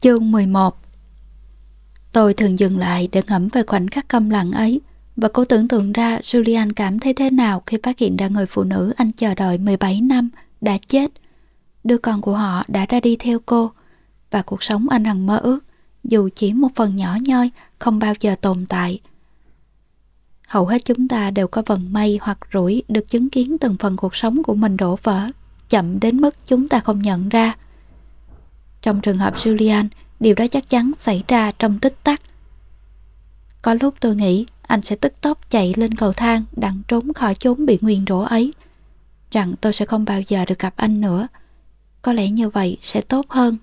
Chương 11 Tôi thường dừng lại để ngẫm về khoảnh khắc câm lặng ấy và cố tưởng tượng ra Julian cảm thấy thế nào khi phát hiện ra người phụ nữ anh chờ đợi 17 năm đã chết. Đứa con của họ đã ra đi theo cô và cuộc sống anh hằng mơ ước dù chỉ một phần nhỏ nhoi không bao giờ tồn tại. Hầu hết chúng ta đều có vận may hoặc rủi được chứng kiến từng phần cuộc sống của mình đổ vỡ, chậm đến mức chúng ta không nhận ra. Trong trường hợp Julian, điều đó chắc chắn xảy ra trong tích tắc. Có lúc tôi nghĩ anh sẽ tức tốc chạy lên cầu thang đặng trốn khỏi chốn bị nguyền rủa ấy. Rằng tôi sẽ không bao giờ được gặp anh nữa. Có lẽ như vậy sẽ tốt hơn.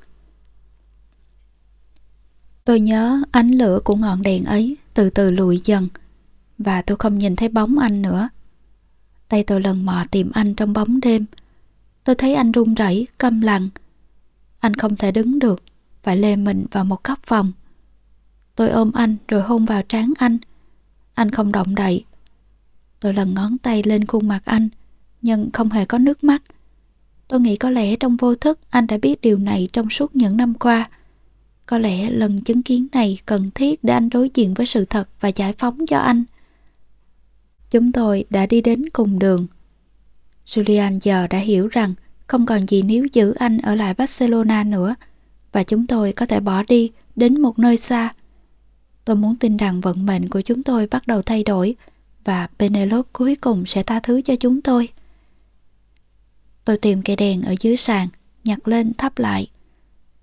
Tôi nhớ ánh lửa của ngọn đèn ấy từ từ lùi dần và tôi không nhìn thấy bóng anh nữa. Tay tôi lần mò tìm anh trong bóng đêm. Tôi thấy anh run rẩy, câm lặng. Anh không thể đứng được, phải lê mình vào một góc phòng. Tôi ôm anh rồi hôn vào trán anh. Anh không động đậy. Tôi lần ngón tay lên khuôn mặt anh, nhưng không hề có nước mắt. Tôi nghĩ có lẽ trong vô thức anh đã biết điều này trong suốt những năm qua. Có lẽ lần chứng kiến này cần thiết để anh đối diện với sự thật và giải phóng cho anh. Chúng tôi đã đi đến cùng đường. Julian giờ đã hiểu rằng không còn gì nếu giữ anh ở lại Barcelona nữa và chúng tôi có thể bỏ đi đến một nơi xa. Tôi muốn tin rằng vận mệnh của chúng tôi bắt đầu thay đổi và Penelope cuối cùng sẽ tha thứ cho chúng tôi. Tôi tìm cây đèn ở dưới sàn, nhặt lên thắp lại.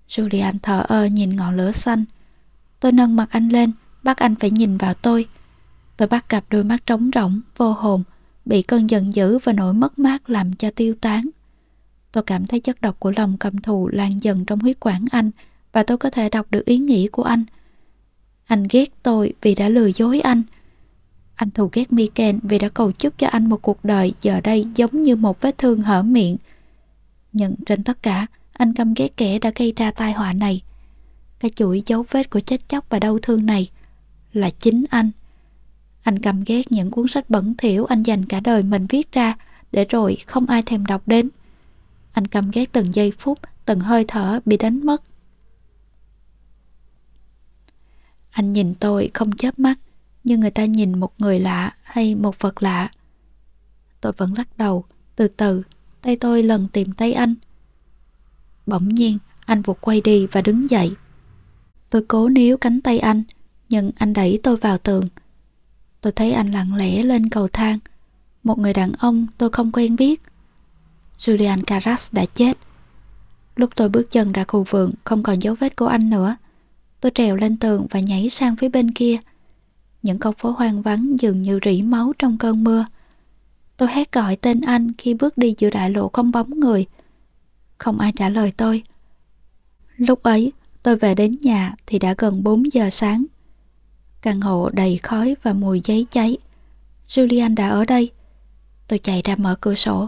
Julian thở ơ nhìn ngọn lửa xanh. Tôi nâng mặt anh lên, bắt anh phải nhìn vào tôi. Tôi bắt gặp đôi mắt trống rỗng, vô hồn, bị cơn giận dữ và nỗi mất mát làm cho tiêu tán. Tôi cảm thấy chất độc của lòng cầm thù lan dần trong huyết quản anh và tôi có thể đọc được ý nghĩ của anh. Anh ghét tôi vì đã lừa dối anh. Anh thù ghét Miken vì đã cầu chúc cho anh một cuộc đời giờ đây giống như một vết thương hở miệng. Nhưng trên tất cả, anh căm ghét kẻ đã gây ra tai họa này. Cái chuỗi dấu vết của chết chóc và đau thương này là chính anh. Anh căm ghét những cuốn sách bẩn thỉu anh dành cả đời mình viết ra để rồi không ai thèm đọc đến. Anh cảm ghét từng giây phút, từng hơi thở bị đánh mất. Anh nhìn tôi không chớp mắt, như người ta nhìn một người lạ hay một vật lạ. Tôi vẫn lắc đầu, từ từ, tay tôi lần tìm tay anh. Bỗng nhiên, anh vụt quay đi và đứng dậy. Tôi cố níu cánh tay anh, nhưng anh đẩy tôi vào tường. Tôi thấy anh lặng lẽ lên cầu thang. Một người đàn ông tôi không quen biết. Julian Carras đã chết. Lúc tôi bước chân ra khu vườn, không còn dấu vết của anh nữa. Tôi trèo lên tường và nhảy sang phía bên kia. Những con phố hoang vắng dường như rỉ máu trong cơn mưa. Tôi hét gọi tên anh khi bước đi giữa đại lộ không bóng người. Không ai trả lời tôi. Lúc ấy, tôi về đến nhà thì đã gần 4 giờ sáng. Căn hộ đầy khói và mùi giấy cháy. Julian đã ở đây. Tôi chạy ra mở cửa sổ.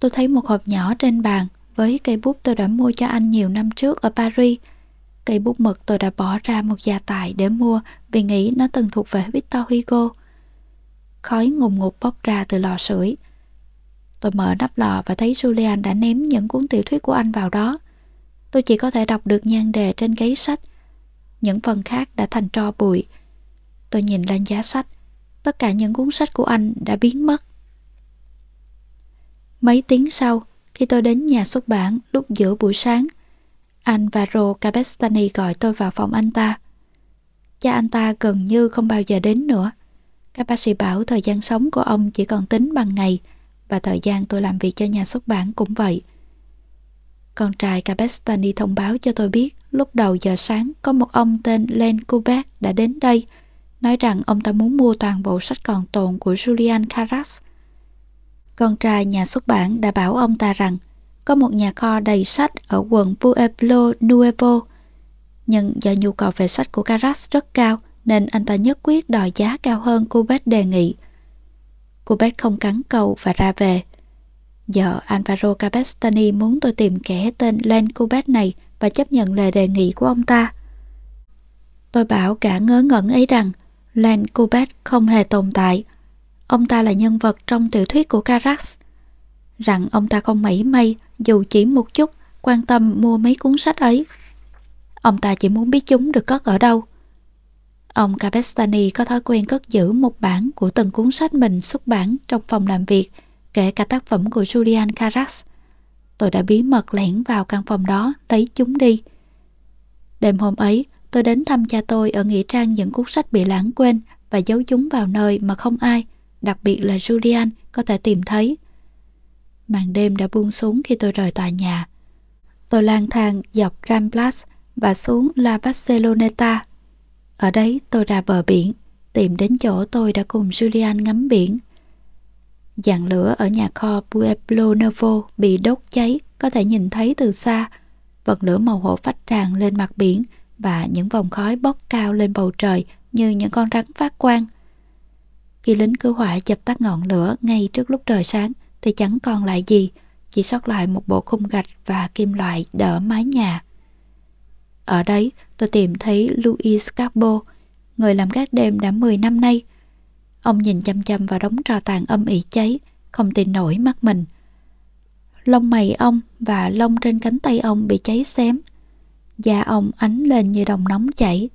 Tôi thấy một hộp nhỏ trên bàn với cây bút tôi đã mua cho anh nhiều năm trước ở Paris. Cây bút mực tôi đã bỏ ra một gia tài để mua vì nghĩ nó từng thuộc về Victor Hugo. Khói ngùng ngục bốc ra từ lò sưởi. Tôi mở nắp lò và thấy Julian đã ném những cuốn tiểu thuyết của anh vào đó. Tôi chỉ có thể đọc được nhan đề trên giấy sách. Những phần khác đã thành tro bụi. Tôi nhìn lên giá sách. Tất cả những cuốn sách của anh đã biến mất. Mấy tiếng sau, khi tôi đến nhà xuất bản lúc giữa buổi sáng, anh và Ro Capestani gọi tôi vào phòng anh ta. Cha anh ta gần như không bao giờ đến nữa. Các bác sĩ bảo thời gian sống của ông chỉ còn tính bằng ngày và thời gian tôi làm việc cho nhà xuất bản cũng vậy. Con trai Capestani thông báo cho tôi biết lúc đầu giờ sáng có một ông tên Len Kubek đã đến đây nói rằng ông ta muốn mua toàn bộ sách còn tồn của Julian Carras. Con trai nhà xuất bản đã bảo ông ta rằng, có một nhà kho đầy sách ở quận Pueblo Nuevo. Nhưng do nhu cầu về sách của Carras rất cao, nên anh ta nhất quyết đòi giá cao hơn cô Beth đề nghị. Cô Beth không cắn cầu và ra về. Giờ Alvaro Capestani muốn tôi tìm kẻ tên Len Cubet này và chấp nhận lời đề nghị của ông ta. Tôi bảo cả ngớ ngẩn ấy rằng, Len Cubet không hề tồn tại. Ông ta là nhân vật trong tiểu thuyết của Carax Rằng ông ta không mảy may, dù chỉ một chút, quan tâm mua mấy cuốn sách ấy. Ông ta chỉ muốn biết chúng được cất ở đâu. Ông Capestani có thói quen cất giữ một bản của từng cuốn sách mình xuất bản trong phòng làm việc, kể cả tác phẩm của Julian Carax. Tôi đã bí mật lẻn vào căn phòng đó, lấy chúng đi. Đêm hôm ấy, tôi đến thăm cha tôi ở nghĩa trang những cuốn sách bị lãng quên và giấu chúng vào nơi mà không ai, đặc biệt là Julian, có thể tìm thấy. Màn đêm đã buông xuống khi tôi rời tòa nhà. Tôi lang thang dọc Ramblas và xuống La Barceloneta. Ở đấy tôi ra bờ biển, tìm đến chỗ tôi đã cùng Julian ngắm biển. Dạng lửa ở nhà kho Pueblo Novo bị đốt cháy có thể nhìn thấy từ xa. Vật lửa màu hổ phách tràn lên mặt biển và những vòng khói bốc cao lên bầu trời như những con rắn phát quang. Khi lính cứu hỏa dập tắt ngọn lửa ngay trước lúc trời sáng thì chẳng còn lại gì, chỉ sót lại một bộ khung gạch và kim loại đỡ mái nhà. Ở đấy, tôi tìm thấy Louis Carbo, người làm gác đêm đã 10 năm nay. Ông nhìn chăm chăm vào đống trò tàn âm ỉ cháy, không tin nổi mắt mình. Lông mày ông và lông trên cánh tay ông bị cháy xém. Da ông ánh lên như đồng nóng chảy.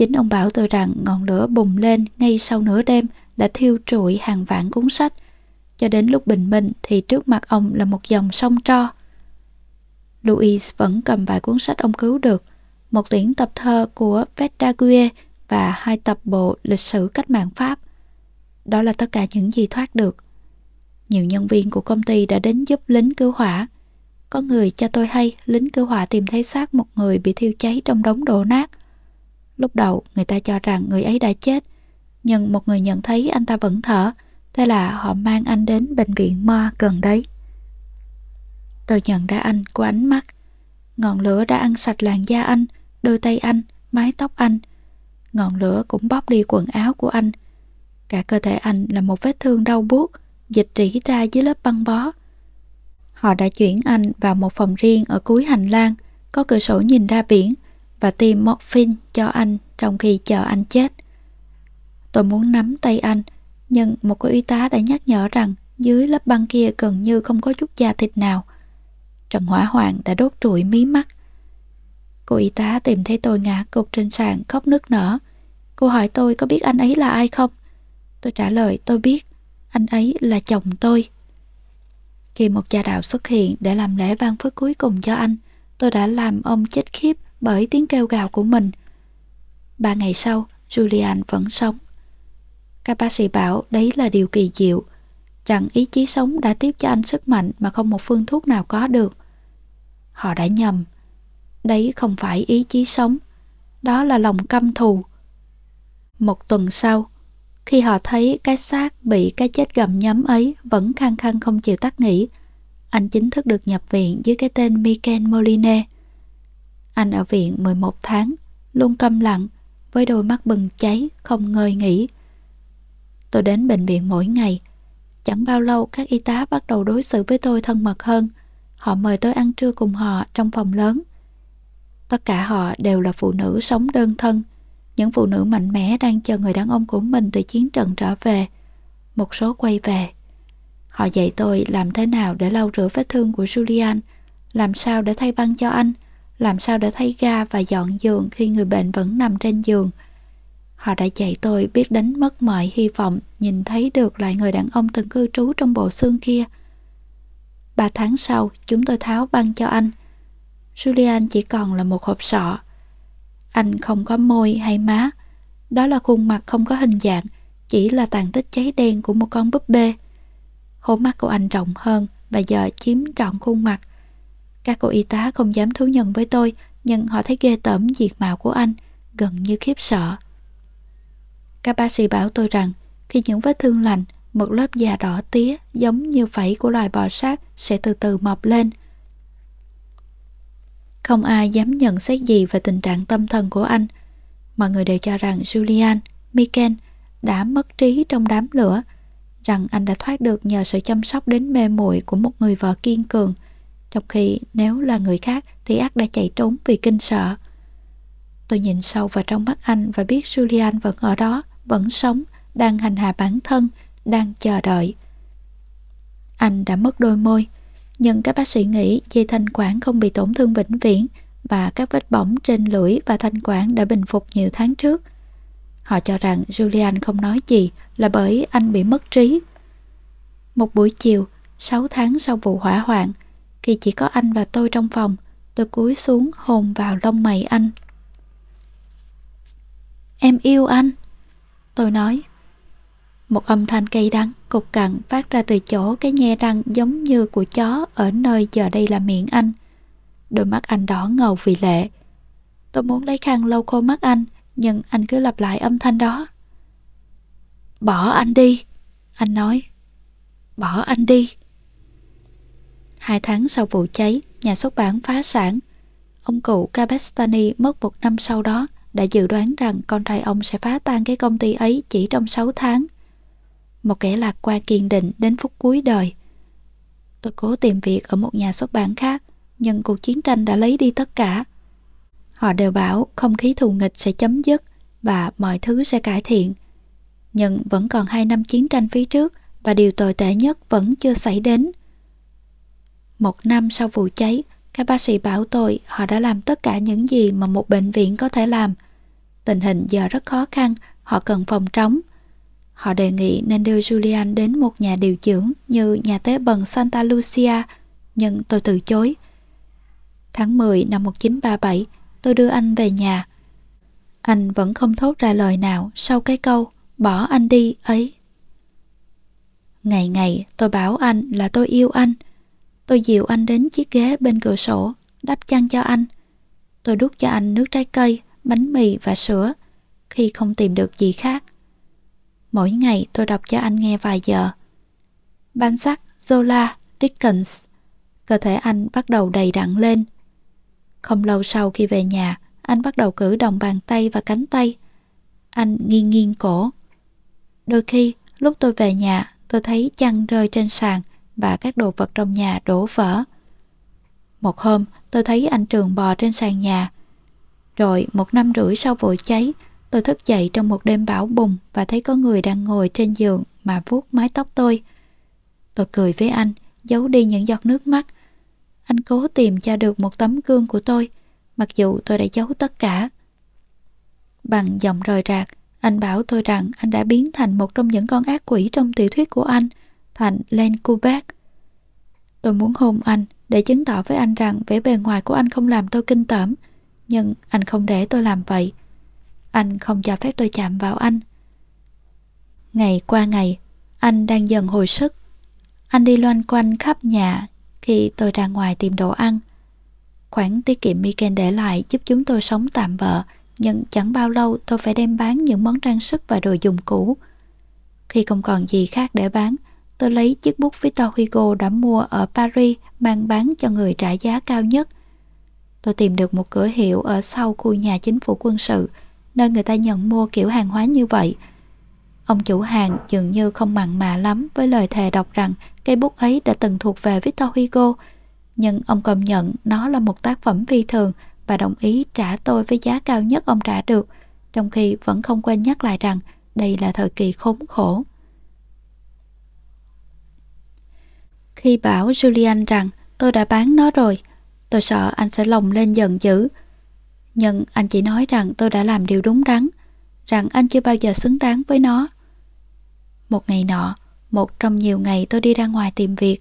Chính ông bảo tôi rằng ngọn lửa bùng lên ngay sau nửa đêm đã thiêu trụi hàng vạn cuốn sách. Cho đến lúc bình minh thì trước mặt ông là một dòng sông tro. Louis vẫn cầm vài cuốn sách ông cứu được, một tuyển tập thơ của Verdaguer và hai tập bộ lịch sử cách mạng Pháp. Đó là tất cả những gì thoát được. Nhiều nhân viên của công ty đã đến giúp lính cứu hỏa. Có người cho tôi hay lính cứu hỏa tìm thấy xác một người bị thiêu cháy trong đống đổ nát. Lúc đầu người ta cho rằng người ấy đã chết, nhưng một người nhận thấy anh ta vẫn thở, thế là họ mang anh đến bệnh viện Mo gần đấy. Tôi nhận ra anh qua ánh mắt. Ngọn lửa đã ăn sạch làn da anh, đôi tay anh, mái tóc anh. Ngọn lửa cũng bóp đi quần áo của anh. Cả cơ thể anh là một vết thương đau buốt, dịch rỉ ra dưới lớp băng bó. Họ đã chuyển anh vào một phòng riêng ở cuối hành lang, có cửa sổ nhìn ra biển và tiêm morphine cho anh trong khi chờ anh chết. Tôi muốn nắm tay anh, nhưng một cô y tá đã nhắc nhở rằng dưới lớp băng kia gần như không có chút da thịt nào. Trần hỏa hoạn đã đốt trụi mí mắt. Cô y tá tìm thấy tôi ngã cục trên sàn khóc nức nở. Cô hỏi tôi có biết anh ấy là ai không? Tôi trả lời tôi biết, anh ấy là chồng tôi. Khi một cha đạo xuất hiện để làm lễ ban phước cuối cùng cho anh, tôi đã làm ông chết khiếp bởi tiếng kêu gào của mình. Ba ngày sau, Julian vẫn sống. Các bác sĩ bảo đấy là điều kỳ diệu, rằng ý chí sống đã tiếp cho anh sức mạnh mà không một phương thuốc nào có được. Họ đã nhầm. Đấy không phải ý chí sống, đó là lòng căm thù. Một tuần sau, khi họ thấy cái xác bị cái chết gầm nhấm ấy vẫn khăng khăng không chịu tắt nghỉ, anh chính thức được nhập viện dưới cái tên Michael Moline. Anh ở viện 11 tháng, luôn câm lặng, với đôi mắt bừng cháy, không ngơi nghỉ. Tôi đến bệnh viện mỗi ngày. Chẳng bao lâu các y tá bắt đầu đối xử với tôi thân mật hơn. Họ mời tôi ăn trưa cùng họ trong phòng lớn. Tất cả họ đều là phụ nữ sống đơn thân, những phụ nữ mạnh mẽ đang chờ người đàn ông của mình từ chiến trận trở về. Một số quay về. Họ dạy tôi làm thế nào để lau rửa vết thương của Julian, làm sao để thay băng cho anh, làm sao để thay ga và dọn giường khi người bệnh vẫn nằm trên giường. Họ đã dạy tôi biết đánh mất mọi hy vọng nhìn thấy được lại người đàn ông từng cư trú trong bộ xương kia. Ba tháng sau, chúng tôi tháo băng cho anh. Julian chỉ còn là một hộp sọ. Anh không có môi hay má. Đó là khuôn mặt không có hình dạng, chỉ là tàn tích cháy đen của một con búp bê. Hố mắt của anh rộng hơn và giờ chiếm trọn khuôn mặt. Các cô y tá không dám thú nhận với tôi, nhưng họ thấy ghê tởm diệt mạo của anh, gần như khiếp sợ. Các bác sĩ bảo tôi rằng, khi những vết thương lành, một lớp da đỏ tía giống như phẩy của loài bò sát sẽ từ từ mọc lên. Không ai dám nhận xét gì về tình trạng tâm thần của anh. Mọi người đều cho rằng Julian, Miken đã mất trí trong đám lửa, rằng anh đã thoát được nhờ sự chăm sóc đến mê muội của một người vợ kiên cường, trong khi nếu là người khác thì ác đã chạy trốn vì kinh sợ. Tôi nhìn sâu vào trong mắt anh và biết Julian vẫn ở đó, vẫn sống, đang hành hạ bản thân, đang chờ đợi. Anh đã mất đôi môi, nhưng các bác sĩ nghĩ dây thanh quản không bị tổn thương vĩnh viễn và các vết bỏng trên lưỡi và thanh quản đã bình phục nhiều tháng trước. Họ cho rằng Julian không nói gì là bởi anh bị mất trí. Một buổi chiều, 6 tháng sau vụ hỏa hoạn, khi chỉ có anh và tôi trong phòng, tôi cúi xuống hôn vào lông mày anh. Em yêu anh. Tôi nói. Một âm thanh cây đắng, cục cằn phát ra từ chỗ cái nhe răng giống như của chó ở nơi giờ đây là miệng anh. Đôi mắt anh đỏ ngầu vì lệ. Tôi muốn lấy khăn lau khô mắt anh, nhưng anh cứ lặp lại âm thanh đó. Bỏ anh đi, anh nói. Bỏ anh đi. Hai tháng sau vụ cháy, nhà xuất bản phá sản. Ông cụ Kabestani mất một năm sau đó đã dự đoán rằng con trai ông sẽ phá tan cái công ty ấy chỉ trong 6 tháng. Một kẻ lạc qua kiên định đến phút cuối đời. Tôi cố tìm việc ở một nhà xuất bản khác, nhưng cuộc chiến tranh đã lấy đi tất cả. Họ đều bảo không khí thù nghịch sẽ chấm dứt và mọi thứ sẽ cải thiện. Nhưng vẫn còn hai năm chiến tranh phía trước và điều tồi tệ nhất vẫn chưa xảy đến. Một năm sau vụ cháy, các bác sĩ bảo tôi họ đã làm tất cả những gì mà một bệnh viện có thể làm. Tình hình giờ rất khó khăn, họ cần phòng trống. Họ đề nghị nên đưa Julian đến một nhà điều dưỡng như nhà tế bần Santa Lucia, nhưng tôi từ chối. Tháng 10 năm 1937, tôi đưa anh về nhà. Anh vẫn không thốt ra lời nào sau cái câu bỏ anh đi ấy. Ngày ngày tôi bảo anh là tôi yêu anh. Tôi dìu anh đến chiếc ghế bên cửa sổ, đắp chăn cho anh. Tôi đút cho anh nước trái cây, bánh mì và sữa, khi không tìm được gì khác. Mỗi ngày tôi đọc cho anh nghe vài giờ. Balzac, Zola, Dickens. Cơ thể anh bắt đầu đầy đặn lên. Không lâu sau khi về nhà, anh bắt đầu cử động bàn tay và cánh tay. Anh nghiêng nghiêng cổ. Đôi khi, lúc tôi về nhà, tôi thấy chăn rơi trên sàn và các đồ vật trong nhà đổ vỡ. Một hôm, tôi thấy anh Trường bò trên sàn nhà. Rồi, một năm rưỡi sau vụ cháy, tôi thức dậy trong một đêm bão bùng và thấy có người đang ngồi trên giường mà vuốt mái tóc tôi. Tôi cười với anh, giấu đi những giọt nước mắt. Anh cố tìm cho được một tấm gương của tôi, mặc dù tôi đã giấu tất cả. Bằng giọng rời rạc, anh bảo tôi rằng anh đã biến thành một trong những con ác quỷ trong tiểu thuyết của anh, thành Len Kubek. Tôi muốn hôn anh để chứng tỏ với anh rằng vẻ bề ngoài của anh không làm tôi kinh tởm, nhưng anh không để tôi làm vậy. Anh không cho phép tôi chạm vào anh. Ngày qua ngày, anh đang dần hồi sức. Anh đi loanh quanh khắp nhà khi tôi ra ngoài tìm đồ ăn. Khoản tiết kiệm Miken để lại giúp chúng tôi sống tạm bợ, nhưng chẳng bao lâu tôi phải đem bán những món trang sức và đồ dùng cũ. Khi không còn gì khác để bán, tôi lấy chiếc bút Victor Hugo đã mua ở Paris mang bán cho người trả giá cao nhất. Tôi tìm được một cửa hiệu ở sau khu nhà chính phủ quân sự, nơi người ta nhận mua kiểu hàng hóa như vậy. Ông chủ hàng dường như không mặn mà lắm với lời thề đọc rằng cây bút ấy đã từng thuộc về Victor Hugo, nhưng ông công nhận nó là một tác phẩm phi thường và đồng ý trả tôi với giá cao nhất ông trả được, trong khi vẫn không quên nhắc lại rằng đây là thời kỳ khốn khổ. Khi bảo Julian rằng tôi đã bán nó rồi, tôi sợ anh sẽ lồng lên giận dữ. Nhưng anh chỉ nói rằng tôi đã làm điều đúng đắn, rằng anh chưa bao giờ xứng đáng với nó. Một ngày nọ, một trong nhiều ngày tôi đi ra ngoài tìm việc.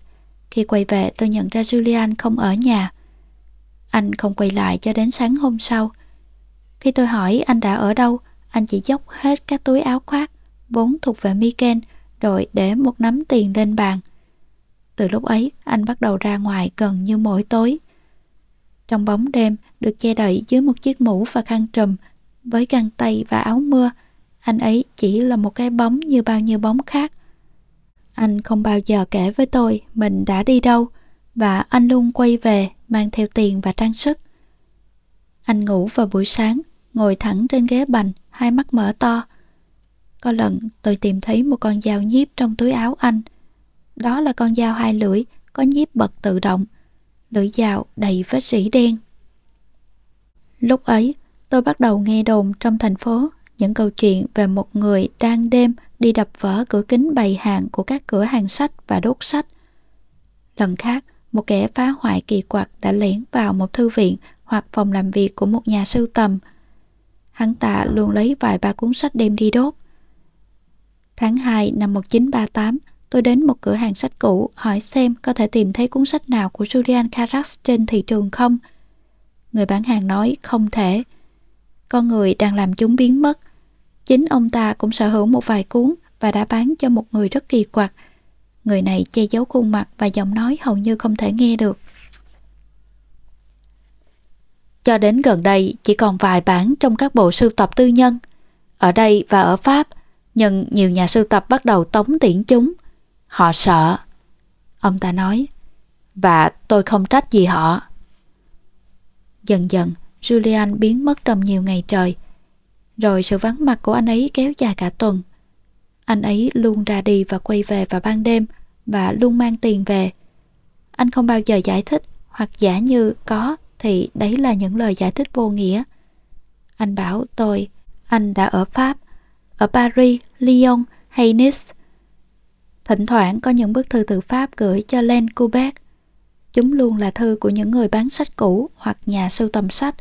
Khi quay về tôi nhận ra Julian không ở nhà. Anh không quay lại cho đến sáng hôm sau. Khi tôi hỏi anh đã ở đâu, anh chỉ dốc hết các túi áo khoác, vốn thuộc về Miken, rồi để một nắm tiền lên bàn. Từ lúc ấy, anh bắt đầu ra ngoài gần như mỗi tối. Trong bóng đêm, được che đậy dưới một chiếc mũ và khăn trùm, với găng tay và áo mưa, anh ấy chỉ là một cái bóng như bao nhiêu bóng khác. Anh không bao giờ kể với tôi mình đã đi đâu, và anh luôn quay về mang theo tiền và trang sức. Anh ngủ vào buổi sáng, ngồi thẳng trên ghế bành, hai mắt mở to. Có lần tôi tìm thấy một con dao nhíp trong túi áo anh. Đó là con dao hai lưỡi, có nhíp bật tự động. Lưỡi dao đầy vết sỉ đen. Lúc ấy, tôi bắt đầu nghe đồn trong thành phố những câu chuyện về một người đang đêm đi đập vỡ cửa kính bày hàng của các cửa hàng sách và đốt sách. Lần khác, một kẻ phá hoại kỳ quặc đã lẻn vào một thư viện hoặc phòng làm việc của một nhà sưu tầm. Hắn ta luôn lấy vài ba cuốn sách đem đi đốt. Tháng 2 năm 1938, tôi đến một cửa hàng sách cũ hỏi xem có thể tìm thấy cuốn sách nào của Julian Carax trên thị trường không. Người bán hàng nói không thể. Con người đang làm chúng biến mất. Chính ông ta cũng sở hữu một vài cuốn và đã bán cho một người rất kỳ quặc. Người này che giấu khuôn mặt và giọng nói hầu như không thể nghe được. Cho đến gần đây chỉ còn vài bản trong các bộ sưu tập tư nhân. Ở đây và ở Pháp, nhưng nhiều nhà sưu tập bắt đầu tống tiễn chúng. Họ sợ. Ông ta nói. Và tôi không trách gì họ. Dần dần, Julian biến mất trong nhiều ngày trời. Rồi sự vắng mặt của anh ấy kéo dài cả tuần. Anh ấy luôn ra đi và quay về vào ban đêm và luôn mang tiền về. Anh không bao giờ giải thích hoặc giả như có thì đấy là những lời giải thích vô nghĩa. Anh bảo tôi, anh đã ở Pháp, ở Paris, Lyon hay Nice. Thỉnh thoảng có những bức thư từ Pháp gửi cho Len Quebec. Chúng luôn là thư của những người bán sách cũ hoặc nhà sưu tầm sách.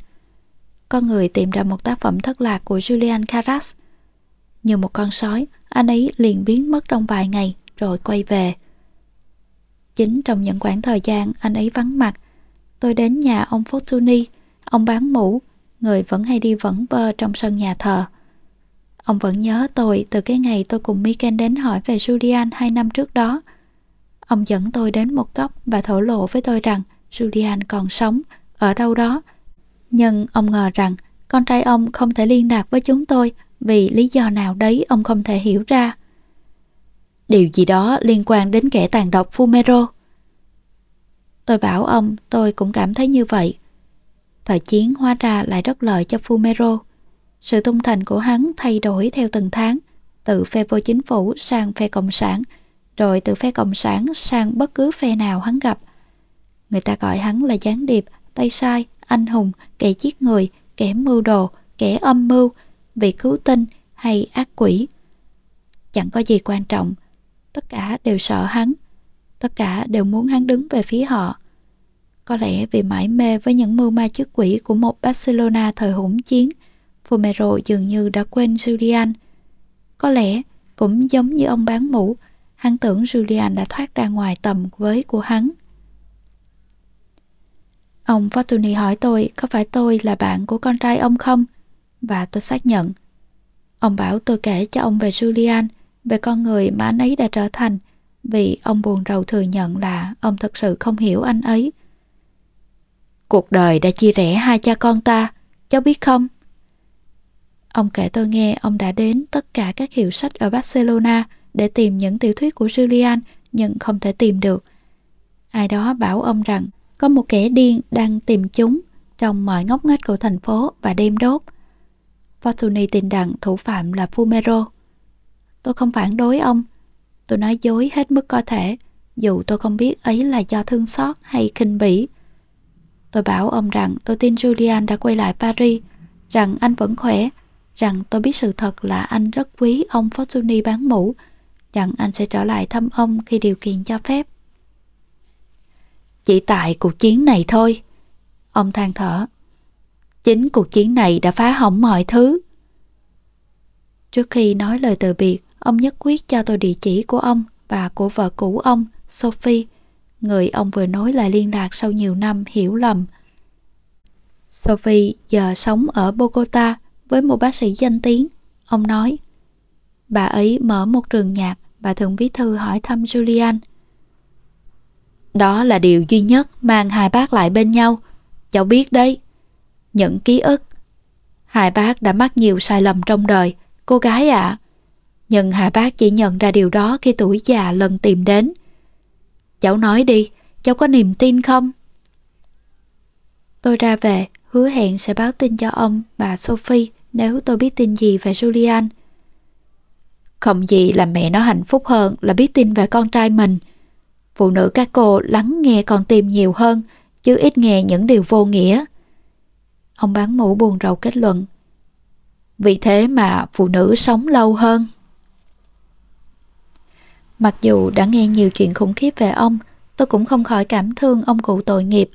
Con người tìm ra một tác phẩm thất lạc của Julian Carras. Như một con sói, anh ấy liền biến mất trong vài ngày rồi quay về. Chính trong những khoảng thời gian anh ấy vắng mặt, tôi đến nhà ông Fortuny, ông bán mũ, người vẫn hay đi vẫn bơ trong sân nhà thờ. Ông vẫn nhớ tôi từ cái ngày tôi cùng Miken đến hỏi về Julian hai năm trước đó. Ông dẫn tôi đến một góc và thổ lộ với tôi rằng Julian còn sống, ở đâu đó. Nhưng ông ngờ rằng con trai ông không thể liên lạc với chúng tôi vì lý do nào đấy ông không thể hiểu ra. Điều gì đó liên quan đến kẻ tàn độc Fumero. Tôi bảo ông tôi cũng cảm thấy như vậy. Thời chiến hóa ra lại rất lợi cho Fumero. Sự tung thành của hắn thay đổi theo từng tháng, từ phe vô chính phủ sang phe cộng sản, rồi từ phe cộng sản sang bất cứ phe nào hắn gặp. Người ta gọi hắn là gián điệp, tay sai, anh hùng, kẻ giết người, kẻ mưu đồ, kẻ âm mưu, vị cứu tinh hay ác quỷ. Chẳng có gì quan trọng, tất cả đều sợ hắn, tất cả đều muốn hắn đứng về phía họ. Có lẽ vì mãi mê với những mưu ma chức quỷ của một Barcelona thời hỗn chiến, Fumero dường như đã quên Julian. Có lẽ, cũng giống như ông bán mũ, hắn tưởng Julian đã thoát ra ngoài tầm với của hắn. Ông Fortuny hỏi tôi có phải tôi là bạn của con trai ông không? Và tôi xác nhận. Ông bảo tôi kể cho ông về Julian, về con người mà anh ấy đã trở thành, vì ông buồn rầu thừa nhận là ông thật sự không hiểu anh ấy. Cuộc đời đã chia rẽ hai cha con ta, cháu biết không? Ông kể tôi nghe ông đã đến tất cả các hiệu sách ở Barcelona để tìm những tiểu thuyết của Julian nhưng không thể tìm được. Ai đó bảo ông rằng có một kẻ điên đang tìm chúng trong mọi ngóc ngách của thành phố và đem đốt. Fortuny tin rằng thủ phạm là Fumero. Tôi không phản đối ông. Tôi nói dối hết mức có thể, dù tôi không biết ấy là do thương xót hay khinh bỉ. Tôi bảo ông rằng tôi tin Julian đã quay lại Paris, rằng anh vẫn khỏe, rằng tôi biết sự thật là anh rất quý ông Fortuny bán mũ, rằng anh sẽ trở lại thăm ông khi điều kiện cho phép. Chỉ tại cuộc chiến này thôi. Ông than thở. Chính cuộc chiến này đã phá hỏng mọi thứ. Trước khi nói lời từ biệt, ông nhất quyết cho tôi địa chỉ của ông và của vợ cũ ông, Sophie, người ông vừa nối lại liên lạc sau nhiều năm hiểu lầm. Sophie giờ sống ở Bogota với một bác sĩ danh tiếng. Ông nói, bà ấy mở một trường nhạc và thường viết thư hỏi thăm Julian. Đó là điều duy nhất mang hai bác lại bên nhau. Cháu biết đấy. Những ký ức. Hai bác đã mắc nhiều sai lầm trong đời, cô gái ạ. Nhưng hai bác chỉ nhận ra điều đó khi tuổi già lần tìm đến. Cháu nói đi, cháu có niềm tin không? Tôi ra về, hứa hẹn sẽ báo tin cho ông, bà Sophie nếu tôi biết tin gì về Julian. Không gì làm mẹ nó hạnh phúc hơn là biết tin về con trai mình. Phụ nữ các cô lắng nghe con tim nhiều hơn, chứ ít nghe những điều vô nghĩa. Ông bán mũ buồn rầu kết luận. Vì thế mà phụ nữ sống lâu hơn. Mặc dù đã nghe nhiều chuyện khủng khiếp về ông, tôi cũng không khỏi cảm thương ông cụ tội nghiệp.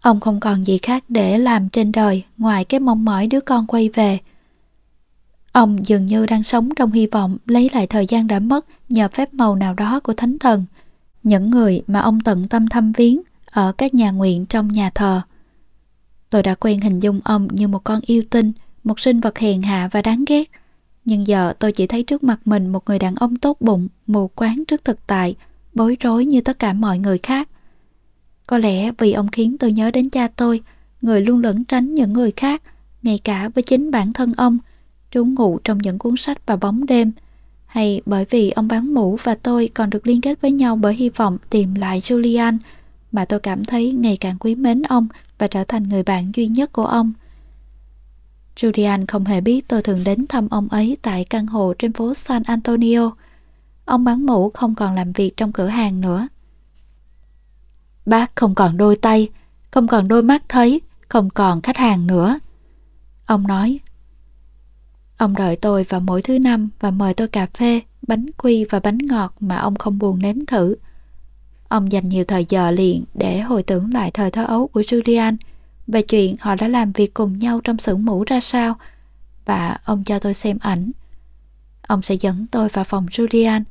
Ông không còn gì khác để làm trên đời ngoài cái mong mỏi đứa con quay về. Ông dường như đang sống trong hy vọng lấy lại thời gian đã mất nhờ phép màu nào đó của thánh thần. Những người mà ông tận tâm thăm viếng ở các nhà nguyện trong nhà thờ. Tôi đã quen hình dung ông như một con yêu tinh, một sinh vật hèn hạ và đáng ghét. Nhưng giờ tôi chỉ thấy trước mặt mình một người đàn ông tốt bụng, mù quáng trước thực tại, bối rối như tất cả mọi người khác. Có lẽ vì ông khiến tôi nhớ đến cha tôi, người luôn lẩn tránh những người khác, ngay cả với chính bản thân ông, trú ngụ trong những cuốn sách và bóng đêm, hay bởi vì ông bán mũ và tôi còn được liên kết với nhau bởi hy vọng tìm lại Julian, mà tôi cảm thấy ngày càng quý mến ông và trở thành người bạn duy nhất của ông. Julian không hề biết tôi thường đến thăm ông ấy tại căn hộ trên phố San Antonio. Ông bán mũ không còn làm việc trong cửa hàng nữa. Bác không còn đôi tay, không còn đôi mắt thấy, không còn khách hàng nữa. Ông nói. Ông đợi tôi vào mỗi thứ năm và mời tôi cà phê, bánh quy và bánh ngọt mà ông không buồn nếm thử. Ông dành nhiều thời giờ liền để hồi tưởng lại thời thơ ấu của Julian về chuyện họ đã làm việc cùng nhau trong xưởng mũ ra sao và ông cho tôi xem ảnh. Ông sẽ dẫn tôi vào phòng Julian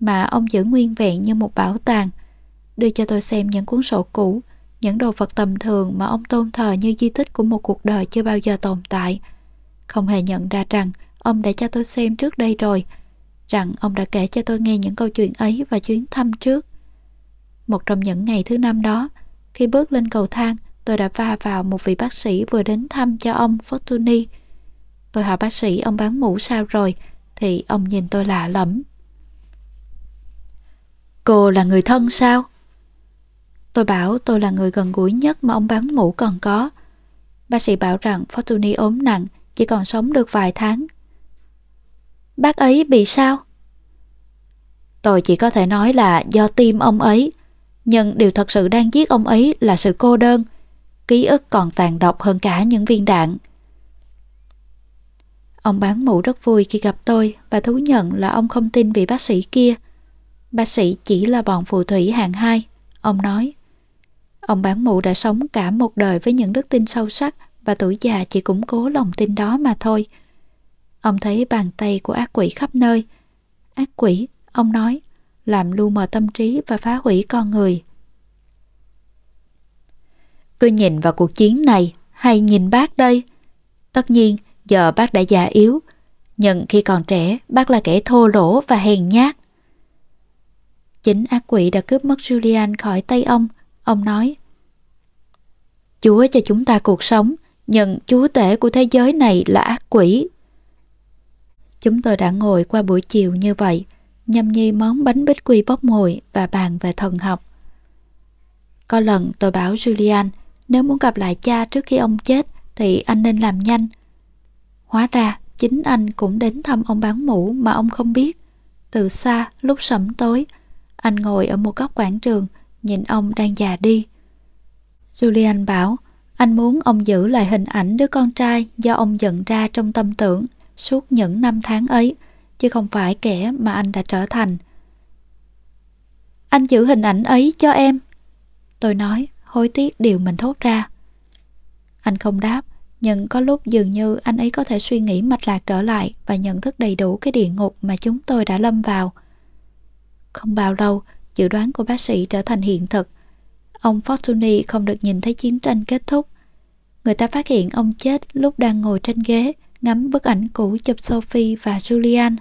mà ông giữ nguyên vẹn như một bảo tàng đưa cho tôi xem những cuốn sổ cũ, những đồ vật tầm thường mà ông tôn thờ như di tích của một cuộc đời chưa bao giờ tồn tại. Không hề nhận ra rằng ông đã cho tôi xem trước đây rồi, rằng ông đã kể cho tôi nghe những câu chuyện ấy và chuyến thăm trước. Một trong những ngày thứ năm đó, khi bước lên cầu thang, tôi đã va vào một vị bác sĩ vừa đến thăm cho ông Fortuny. Tôi hỏi bác sĩ ông bán mũ sao rồi, thì ông nhìn tôi lạ lẫm. Cô là người thân sao? Tôi bảo tôi là người gần gũi nhất mà ông bán mũ còn có. Bác sĩ bảo rằng Fortuny ốm nặng, chỉ còn sống được vài tháng. Bác ấy bị sao? Tôi chỉ có thể nói là do tim ông ấy, nhưng điều thật sự đang giết ông ấy là sự cô đơn. Ký ức còn tàn độc hơn cả những viên đạn. Ông bán mũ rất vui khi gặp tôi và thú nhận là ông không tin vị bác sĩ kia. Bác sĩ chỉ là bọn phù thủy hạng hai, ông nói. Ông bán mụ đã sống cả một đời với những đức tin sâu sắc và tuổi già chỉ củng cố lòng tin đó mà thôi. Ông thấy bàn tay của ác quỷ khắp nơi. Ác quỷ, ông nói, làm lu mờ tâm trí và phá hủy con người. Cứ nhìn vào cuộc chiến này, hay nhìn bác đây? Tất nhiên, giờ bác đã già yếu, nhưng khi còn trẻ, bác là kẻ thô lỗ và hèn nhát. Chính ác quỷ đã cướp mất Julian khỏi tay ông, Ông nói, Chúa cho chúng ta cuộc sống, Nhận chúa tể của thế giới này là ác quỷ. Chúng tôi đã ngồi qua buổi chiều như vậy, nhâm nhi món bánh bích quy bốc mùi và bàn về thần học. Có lần tôi bảo Julian, nếu muốn gặp lại cha trước khi ông chết thì anh nên làm nhanh. Hóa ra, chính anh cũng đến thăm ông bán mũ mà ông không biết. Từ xa, lúc sẩm tối, anh ngồi ở một góc quảng trường, nhìn ông đang già đi. Julian bảo, anh muốn ông giữ lại hình ảnh đứa con trai do ông nhận ra trong tâm tưởng suốt những năm tháng ấy, chứ không phải kẻ mà anh đã trở thành. Anh giữ hình ảnh ấy cho em. Tôi nói, hối tiếc điều mình thốt ra. Anh không đáp, nhưng có lúc dường như anh ấy có thể suy nghĩ mạch lạc trở lại và nhận thức đầy đủ cái địa ngục mà chúng tôi đã lâm vào. Không bao lâu, dự đoán của bác sĩ trở thành hiện thực. Ông Fortuny không được nhìn thấy chiến tranh kết thúc. Người ta phát hiện ông chết lúc đang ngồi trên ghế, ngắm bức ảnh cũ chụp Sophie và Julian.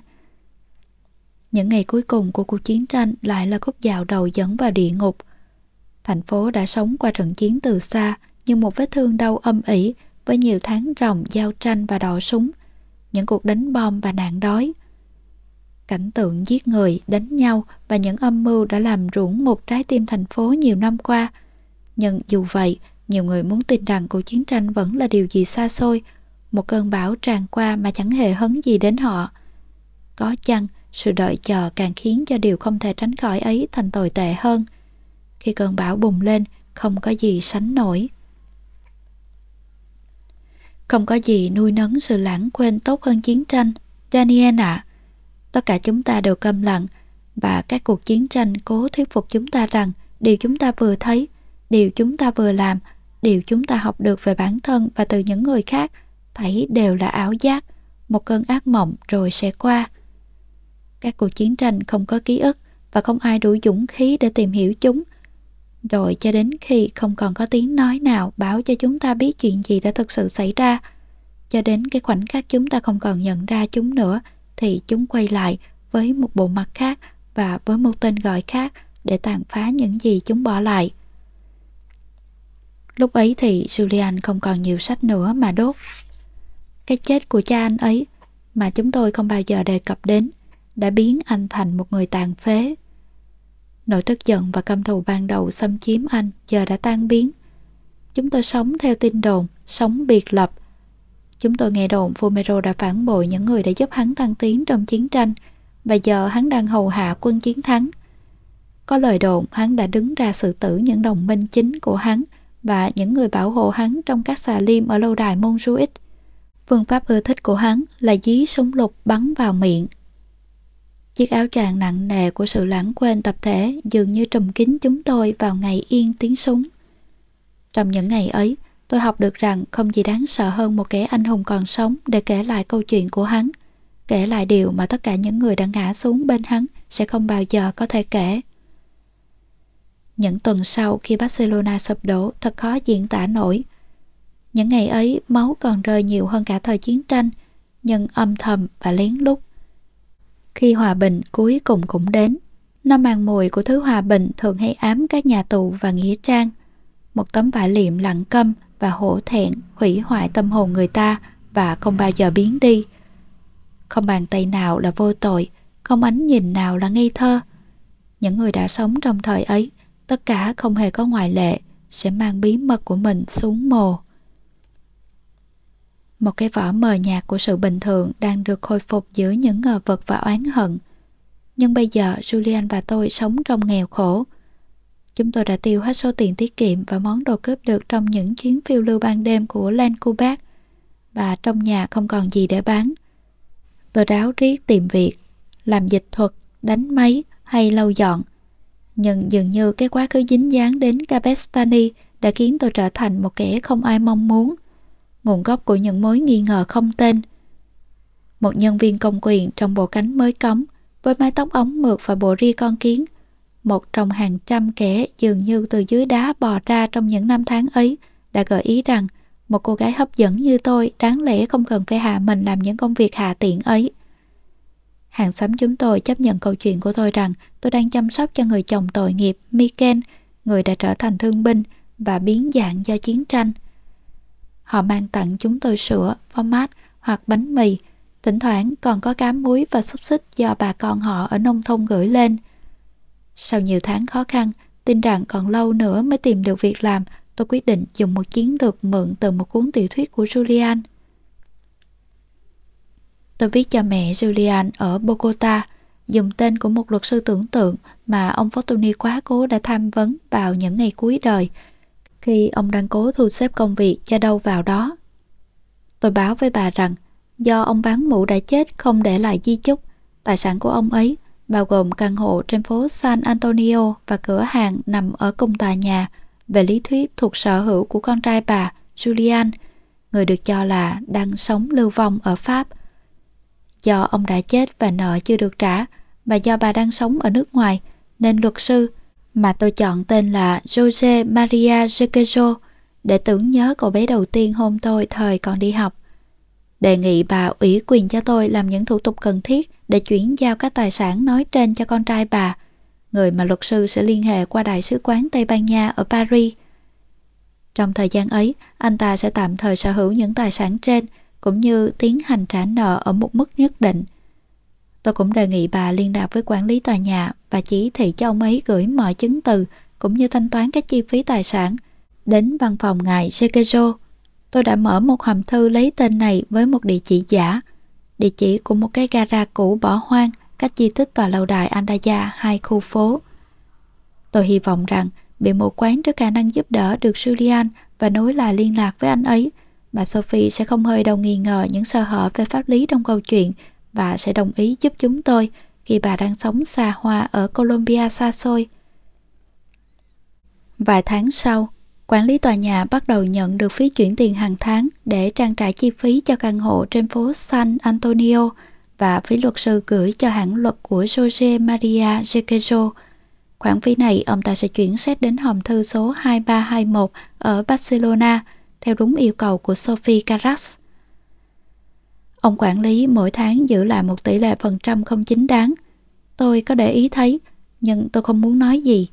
Những ngày cuối cùng của cuộc chiến tranh lại là khúc dạo đầu dẫn vào địa ngục. Thành phố đã sống qua trận chiến từ xa, như một vết thương đau âm ỉ với nhiều tháng ròng giao tranh và đỏ súng, những cuộc đánh bom và nạn đói. Cảnh tượng giết người, đánh nhau và những âm mưu đã làm rủng một trái tim thành phố nhiều năm qua. Nhưng dù vậy, nhiều người muốn tin rằng cuộc chiến tranh vẫn là điều gì xa xôi, một cơn bão tràn qua mà chẳng hề hấn gì đến họ. Có chăng, sự đợi chờ càng khiến cho điều không thể tránh khỏi ấy thành tồi tệ hơn. Khi cơn bão bùng lên, không có gì sánh nổi. Không có gì nuôi nấng sự lãng quên tốt hơn chiến tranh. Daniel ạ, à, Tất cả chúng ta đều câm lặng và các cuộc chiến tranh cố thuyết phục chúng ta rằng điều chúng ta vừa thấy, điều chúng ta vừa làm điều chúng ta học được về bản thân và từ những người khác thấy đều là ảo giác, một cơn ác mộng rồi sẽ qua. Các cuộc chiến tranh không có ký ức và không ai đủ dũng khí để tìm hiểu chúng. Rồi cho đến khi không còn có tiếng nói nào báo cho chúng ta biết chuyện gì đã thực sự xảy ra, cho đến cái khoảnh khắc chúng ta không còn nhận ra chúng nữa, thì chúng quay lại với một bộ mặt khác và với một tên gọi khác để tàn phá những gì chúng bỏ lại. Lúc ấy thì Julian không còn nhiều sách nữa mà đốt. Cái chết của cha anh ấy mà chúng tôi không bao giờ đề cập đến đã biến anh thành một người tàn phế. Nỗi tức giận và căm thù ban đầu xâm chiếm anh giờ đã tan biến. Chúng tôi sống theo tin đồn, sống biệt lập. Chúng tôi nghe đồn Fumero đã phản bội những người đã giúp hắn tăng tiến trong chiến tranh và giờ hắn đang hầu hạ quân chiến thắng. Có lời đồn hắn đã đứng ra xử tử những đồng minh chính của hắn và những người bảo hộ hắn trong các xà liêm ở lâu đài Montjuic. Phương pháp ưa thích của hắn là dí súng lục bắn vào miệng. Chiếc áo choàng nặng nề của sự lãng quên tập thể dường như trùm kín chúng tôi vào ngày yên tiếng súng. Trong những ngày ấy, tôi học được rằng không gì đáng sợ hơn một kẻ anh hùng còn sống để kể lại câu chuyện của hắn, kể lại điều mà tất cả những người đã ngã xuống bên hắn sẽ không bao giờ có thể kể. Những tuần sau khi Barcelona sụp đổ thật khó diễn tả nổi. Những ngày ấy máu còn rơi nhiều hơn cả thời chiến tranh, nhưng âm thầm và lén lút. Khi hòa bình cuối cùng cũng đến, nó mang mùi của thứ hòa bình thường hay ám các nhà tù và nghĩa trang. Một tấm vải liệm lặng câm và hổ thẹn hủy hoại tâm hồn người ta và không bao giờ biến đi. Không bàn tay nào là vô tội, không ánh nhìn nào là ngây thơ. Những người đã sống trong thời ấy tất cả không hề có ngoại lệ, sẽ mang bí mật của mình xuống mồ. Một cái vỏ mờ nhạt của sự bình thường đang được khôi phục giữa những ngờ vực và oán hận. Nhưng bây giờ Julian và tôi sống trong nghèo khổ. Chúng tôi đã tiêu hết số tiền tiết kiệm và món đồ cướp được trong những chuyến phiêu lưu ban đêm của Len Kubat và trong nhà không còn gì để bán. Tôi ráo riết tìm việc, làm dịch thuật, đánh máy hay lau dọn nhưng dường như cái quá khứ dính dáng đến Gabestani đã khiến tôi trở thành một kẻ không ai mong muốn. Nguồn gốc của những mối nghi ngờ không tên. Một nhân viên công quyền trong bộ cánh mới cống, với mái tóc ống mượt và bộ ria con kiến. Một trong hàng trăm kẻ dường như từ dưới đá bò ra trong những năm tháng ấy đã gợi ý rằng một cô gái hấp dẫn như tôi đáng lẽ không cần phải hạ mình làm những công việc hạ tiện ấy. Hàng xóm chúng tôi chấp nhận câu chuyện của tôi rằng tôi đang chăm sóc cho người chồng tội nghiệp Miken, người đã trở thành thương binh và biến dạng do chiến tranh. Họ mang tặng chúng tôi sữa, format hoặc bánh mì, thỉnh thoảng còn có cá muối và xúc xích do bà con họ ở nông thôn gửi lên. Sau nhiều tháng khó khăn, tin rằng còn lâu nữa mới tìm được việc làm, tôi quyết định dùng một chiến lược mượn từ một cuốn tiểu thuyết của Julian. Tôi viết cho mẹ Julian ở Bogota, dùng tên của một luật sư tưởng tượng mà ông Fortuny quá cố đã tham vấn vào những ngày cuối đời, khi ông đang cố thu xếp công việc cho đâu vào đó. Tôi báo với bà rằng, do ông bán mũ đã chết không để lại di chúc, tài sản của ông ấy, bao gồm căn hộ trên phố San Antonio và cửa hàng nằm ở cùng tòa nhà, về lý thuyết thuộc sở hữu của con trai bà, Julian, người được cho là đang sống lưu vong ở Pháp, Do ông đã chết và nợ chưa được trả, và do bà đang sống ở nước ngoài, nên luật sư mà tôi chọn tên là Jose Maria Requejo để tưởng nhớ cậu bé đầu tiên hôm tôi thời còn đi học. Đề nghị bà ủy quyền cho tôi làm những thủ tục cần thiết để chuyển giao các tài sản nói trên cho con trai bà, người mà luật sư sẽ liên hệ qua Đại sứ quán Tây Ban Nha ở Paris. Trong thời gian ấy, anh ta sẽ tạm thời sở hữu những tài sản trên cũng như tiến hành trả nợ ở một mức nhất định. Tôi cũng đề nghị bà liên lạc với quản lý tòa nhà và chỉ thị cho ông ấy gửi mọi chứng từ cũng như thanh toán các chi phí tài sản đến văn phòng ngài Sekejo. Tôi đã mở một hòm thư lấy tên này với một địa chỉ giả, địa chỉ của một cái gara cũ bỏ hoang cách di tích tòa lâu đài Andaya hai khu phố. Tôi hy vọng rằng bị một quán trước khả năng giúp đỡ được Julian và nối lại liên lạc với anh ấy bà Sophie sẽ không hơi đâu nghi ngờ những sơ hở về pháp lý trong câu chuyện và sẽ đồng ý giúp chúng tôi khi bà đang sống xa hoa ở Colombia xa xôi. Vài tháng sau, Quản lý tòa nhà bắt đầu nhận được phí chuyển tiền hàng tháng để trang trải chi phí cho căn hộ trên phố San Antonio và phí luật sư gửi cho hãng luật của Jose Maria Jequejo. Khoản phí này ông ta sẽ chuyển xét đến hòm thư số 2321 ở Barcelona theo đúng yêu cầu của Sophie Carras. Ông quản lý mỗi tháng giữ lại một tỷ lệ phần trăm không chính đáng. Tôi có để ý thấy, nhưng tôi không muốn nói gì.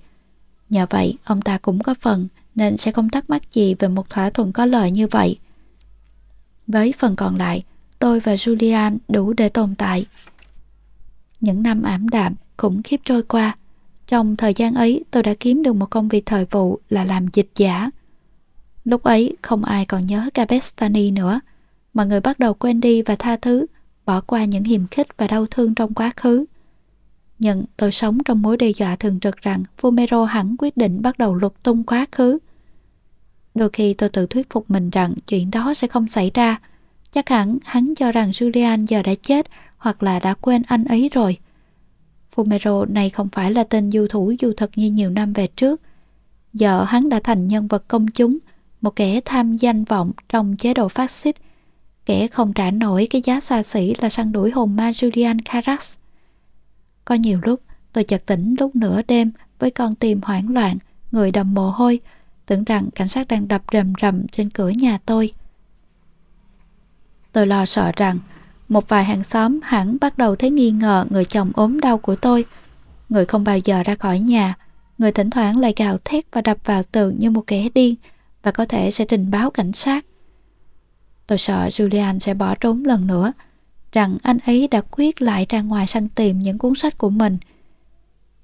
Nhờ vậy, ông ta cũng có phần, nên sẽ không thắc mắc gì về một thỏa thuận có lợi như vậy. Với phần còn lại, tôi và Julian đủ để tồn tại. Những năm ảm đạm, khủng khiếp trôi qua. Trong thời gian ấy, tôi đã kiếm được một công việc thời vụ là làm dịch giả. Lúc ấy, không ai còn nhớ Gabestani nữa. Mọi người bắt đầu quên đi và tha thứ, bỏ qua những hiềm khích và đau thương trong quá khứ. Nhưng tôi sống trong mối đe dọa thường trực rằng Fumero hẳn quyết định bắt đầu lục tung quá khứ. Đôi khi tôi tự thuyết phục mình rằng chuyện đó sẽ không xảy ra. Chắc hẳn hắn cho rằng Julian giờ đã chết hoặc là đã quên anh ấy rồi. Fumero này không phải là tên du thủ du thực như nhiều năm về trước. Giờ hắn đã thành nhân vật công chúng, một kẻ tham danh vọng trong chế độ phát xít, kẻ không trả nổi cái giá xa xỉ là săn đuổi hồn ma Julian Carax. Có nhiều lúc tôi chợt tỉnh lúc nửa đêm với con tim hoảng loạn, người đầm mồ hôi, tưởng rằng cảnh sát đang đập rầm rầm trên cửa nhà tôi. Tôi lo sợ rằng một vài hàng xóm hẳn bắt đầu thấy nghi ngờ người chồng ốm đau của tôi. Người không bao giờ ra khỏi nhà, người thỉnh thoảng lại gào thét và đập vào tường như một kẻ điên và có thể sẽ trình báo cảnh sát. Tôi sợ Julian sẽ bỏ trốn lần nữa, rằng anh ấy đã quyết lại ra ngoài săn tìm những cuốn sách của mình.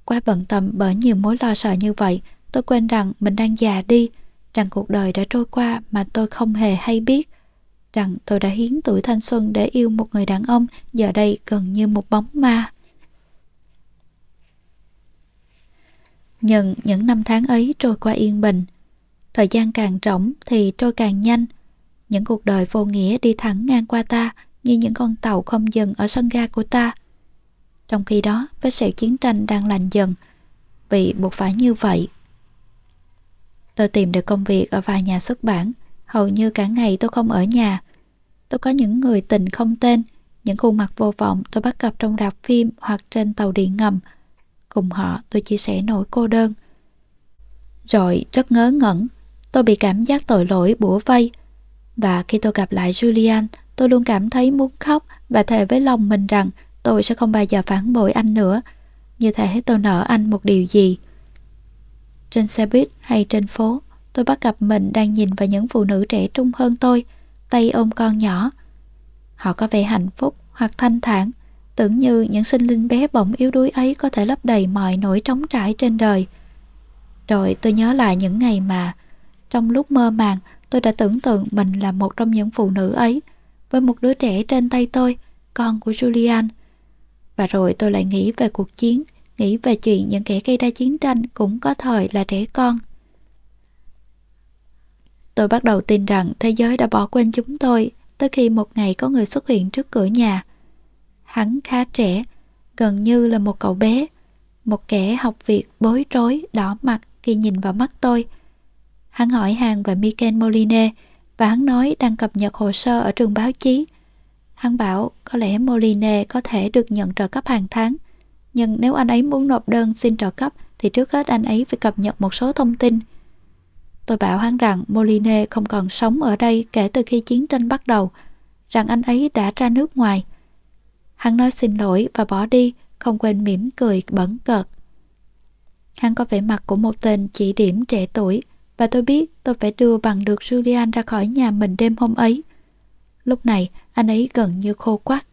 Quá bận tâm bởi nhiều mối lo sợ như vậy, tôi quên rằng mình đang già đi, rằng cuộc đời đã trôi qua mà tôi không hề hay biết, rằng tôi đã hiến tuổi thanh xuân để yêu một người đàn ông giờ đây gần như một bóng ma. Nhưng những năm tháng ấy trôi qua yên bình. Thời gian càng rỗng thì trôi càng nhanh. Những cuộc đời vô nghĩa đi thẳng ngang qua ta như những con tàu không dừng ở sân ga của ta. Trong khi đó, vết sẹo chiến tranh đang lành dần, vì buộc phải như vậy. Tôi tìm được công việc ở vài nhà xuất bản, hầu như cả ngày tôi không ở nhà. Tôi có những người tình không tên, những khuôn mặt vô vọng tôi bắt gặp trong rạp phim hoặc trên tàu điện ngầm. Cùng họ tôi chia sẻ nỗi cô đơn. Rồi rất ngớ ngẩn, tôi bị cảm giác tội lỗi bủa vây. Và khi tôi gặp lại Julian, tôi luôn cảm thấy muốn khóc và thề với lòng mình rằng tôi sẽ không bao giờ phản bội anh nữa. Như thể tôi nợ anh một điều gì. Trên xe buýt hay trên phố, tôi bắt gặp mình đang nhìn vào những phụ nữ trẻ trung hơn tôi, tay ôm con nhỏ. Họ có vẻ hạnh phúc hoặc thanh thản, tưởng như những sinh linh bé bỏng yếu đuối ấy có thể lấp đầy mọi nỗi trống trải trên đời. Rồi tôi nhớ lại những ngày mà, trong lúc mơ màng, tôi đã tưởng tượng mình là một trong những phụ nữ ấy, với một đứa trẻ trên tay tôi, con của Julian. Và rồi tôi lại nghĩ về cuộc chiến, nghĩ về chuyện những kẻ gây ra chiến tranh cũng có thời là trẻ con. Tôi bắt đầu tin rằng thế giới đã bỏ quên chúng tôi tới khi một ngày có người xuất hiện trước cửa nhà. Hắn khá trẻ, gần như là một cậu bé, một kẻ học việc bối rối, đỏ mặt khi nhìn vào mắt tôi. Hắn hỏi hàng về miken Moline và hắn nói đang cập nhật hồ sơ ở trường báo chí. Hắn bảo có lẽ Moline có thể được nhận trợ cấp hàng tháng, nhưng nếu anh ấy muốn nộp đơn xin trợ cấp thì trước hết anh ấy phải cập nhật một số thông tin. Tôi bảo hắn rằng Moline không còn sống ở đây kể từ khi chiến tranh bắt đầu, rằng anh ấy đã ra nước ngoài. Hắn nói xin lỗi và bỏ đi, không quên mỉm cười bẩn cợt. Hắn có vẻ mặt của một tên chỉ điểm trẻ tuổi, và tôi biết tôi phải đưa bằng được Julian ra khỏi nhà mình đêm hôm ấy. Lúc này, anh ấy gần như khô quắc.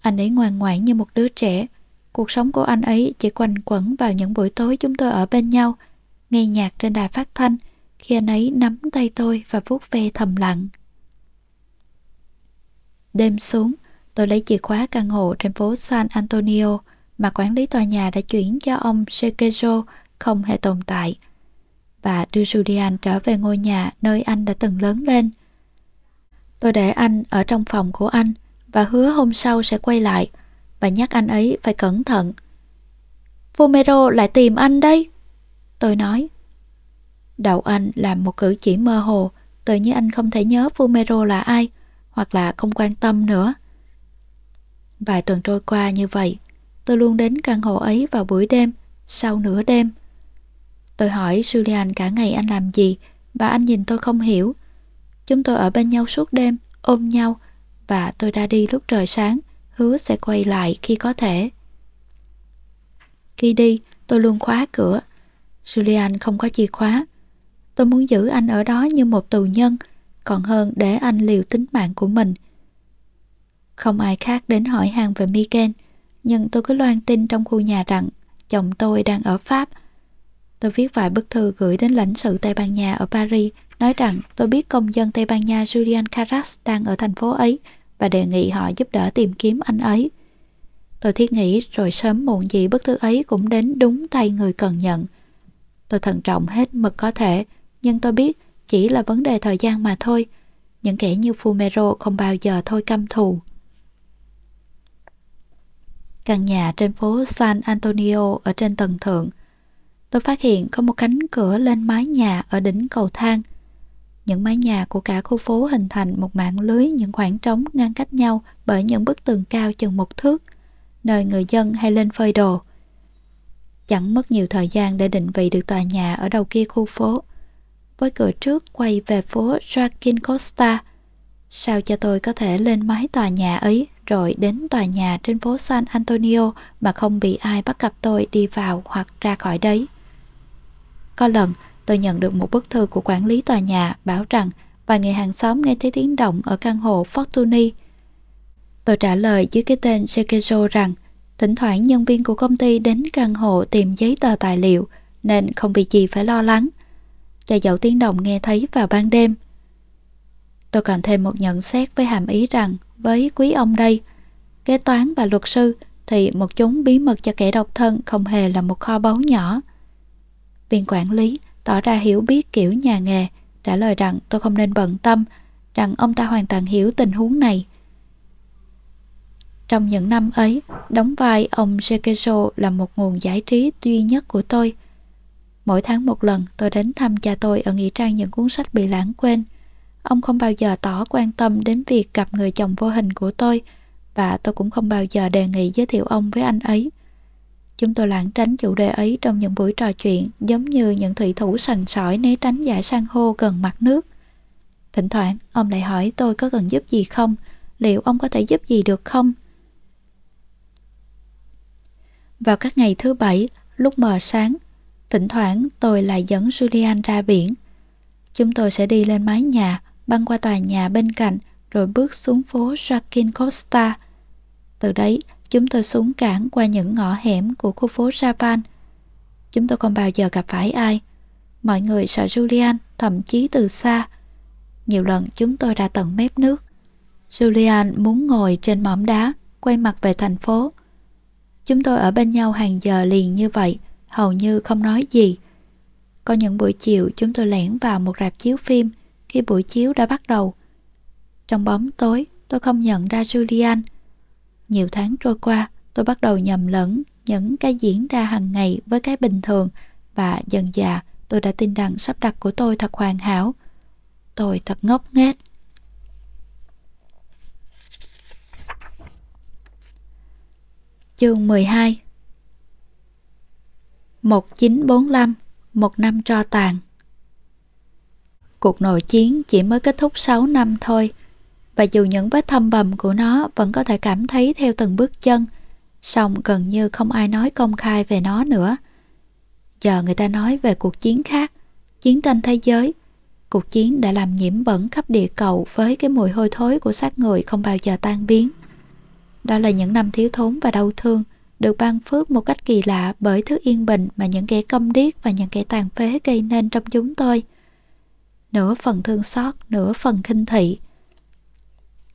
Anh ấy ngoan ngoãn như một đứa trẻ. Cuộc sống của anh ấy chỉ quanh quẩn vào những buổi tối chúng tôi ở bên nhau, nghe nhạc trên đài phát thanh, khi anh ấy nắm tay tôi và vuốt ve thầm lặng. Đêm xuống, tôi lấy chìa khóa căn hộ trên phố San Antonio mà quản lý tòa nhà đã chuyển cho ông Sekejo không hề tồn tại và đưa Julian trở về ngôi nhà nơi anh đã từng lớn lên. Tôi để anh ở trong phòng của anh và hứa hôm sau sẽ quay lại và nhắc anh ấy phải cẩn thận. Fumero lại tìm anh đây. Tôi nói. Đầu anh làm một cử chỉ mơ hồ, tự như anh không thể nhớ Fumero là ai, hoặc là không quan tâm nữa. Vài tuần trôi qua như vậy, tôi luôn đến căn hộ ấy vào buổi đêm, sau nửa đêm. Tôi hỏi Julian cả ngày anh làm gì, và anh nhìn tôi không hiểu. Chúng tôi ở bên nhau suốt đêm, ôm nhau, và tôi ra đi lúc trời sáng, hứa sẽ quay lại khi có thể. Khi đi, tôi luôn khóa cửa. Julian không có chìa khóa. Tôi muốn giữ anh ở đó như một tù nhân, còn hơn để anh liều tính mạng của mình. Không ai khác đến hỏi hàng về Miken, nhưng tôi cứ loan tin trong khu nhà rằng chồng tôi đang ở Pháp. Tôi viết vài bức thư gửi đến lãnh sự Tây Ban Nha ở Paris, nói rằng tôi biết công dân Tây Ban Nha Julian Carras đang ở thành phố ấy và đề nghị họ giúp đỡ tìm kiếm anh ấy. Tôi thiết nghĩ rồi sớm muộn gì bức thư ấy cũng đến đúng tay người cần nhận. Tôi thận trọng hết mực có thể, nhưng tôi biết chỉ là vấn đề thời gian mà thôi. Những kẻ như Fumero không bao giờ thôi căm thù. Căn nhà trên phố San Antonio ở trên tầng thượng. Tôi phát hiện có một cánh cửa lên mái nhà ở đỉnh cầu thang. Những mái nhà của cả khu phố hình thành một mạng lưới những khoảng trống ngăn cách nhau bởi những bức tường cao chừng một thước, nơi người dân hay lên phơi đồ. Chẳng mất nhiều thời gian để định vị được tòa nhà ở đầu kia khu phố. Với cửa trước quay về phố Joaquin Costa, sao cho tôi có thể lên mái tòa nhà ấy rồi đến tòa nhà trên phố San Antonio mà không bị ai bắt gặp tôi đi vào hoặc ra khỏi đấy. Có lần, tôi nhận được một bức thư của quản lý tòa nhà bảo rằng vài người hàng xóm nghe thấy tiếng động ở căn hộ Fortuny. Tôi trả lời dưới cái tên Sekejo rằng thỉnh thoảng nhân viên của công ty đến căn hộ tìm giấy tờ tài liệu nên không vì gì phải lo lắng. Cha dẫu tiếng động nghe thấy vào ban đêm. Tôi còn thêm một nhận xét với hàm ý rằng với quý ông đây, kế toán và luật sư thì một chúng bí mật cho kẻ độc thân không hề là một kho báu nhỏ. Viên quản lý tỏ ra hiểu biết kiểu nhà nghề, trả lời rằng tôi không nên bận tâm, rằng ông ta hoàn toàn hiểu tình huống này. Trong những năm ấy, đóng vai ông Sekeso là một nguồn giải trí duy nhất của tôi. Mỗi tháng một lần tôi đến thăm cha tôi ở nghĩa trang những cuốn sách bị lãng quên. Ông không bao giờ tỏ quan tâm đến việc gặp người chồng vô hình của tôi và tôi cũng không bao giờ đề nghị giới thiệu ông với anh ấy. Chúng tôi lãng tránh chủ đề ấy trong những buổi trò chuyện giống như những thủy thủ sành sỏi né tránh dải san hô gần mặt nước. Thỉnh thoảng, ông lại hỏi tôi có cần giúp gì không, liệu ông có thể giúp gì được không? Vào các ngày thứ bảy, lúc mờ sáng, thỉnh thoảng tôi lại dẫn Julian ra biển. Chúng tôi sẽ đi lên mái nhà, băng qua tòa nhà bên cạnh, rồi bước xuống phố Joaquin Costa. Từ đấy, chúng tôi xuống cảng qua những ngõ hẻm của khu phố Japan. Chúng tôi không bao giờ gặp phải ai. Mọi người sợ Julian, thậm chí từ xa. Nhiều lần chúng tôi ra tận mép nước. Julian muốn ngồi trên mỏm đá, quay mặt về thành phố. Chúng tôi ở bên nhau hàng giờ liền như vậy, hầu như không nói gì. Có những buổi chiều chúng tôi lẻn vào một rạp chiếu phim khi buổi chiếu đã bắt đầu. Trong bóng tối, tôi không nhận ra Julian. Nhiều tháng trôi qua, tôi bắt đầu nhầm lẫn những cái diễn ra hàng ngày với cái bình thường và dần dà tôi đã tin rằng sắp đặt của tôi thật hoàn hảo. Tôi thật ngốc nghếch. Chương 12 1945 Một năm tro tàn Cuộc nội chiến chỉ mới kết thúc 6 năm thôi và dù những vết thâm bầm của nó vẫn có thể cảm thấy theo từng bước chân song gần như không ai nói công khai về nó nữa. Giờ người ta nói về cuộc chiến khác, chiến tranh thế giới. Cuộc chiến đã làm nhiễm bẩn khắp địa cầu với cái mùi hôi thối của xác người không bao giờ tan biến. Đó là những năm thiếu thốn và đau thương, được ban phước một cách kỳ lạ bởi thứ yên bình mà những kẻ câm điếc và những kẻ tàn phế gây nên trong chúng tôi. Nửa phần thương xót, nửa phần khinh thị.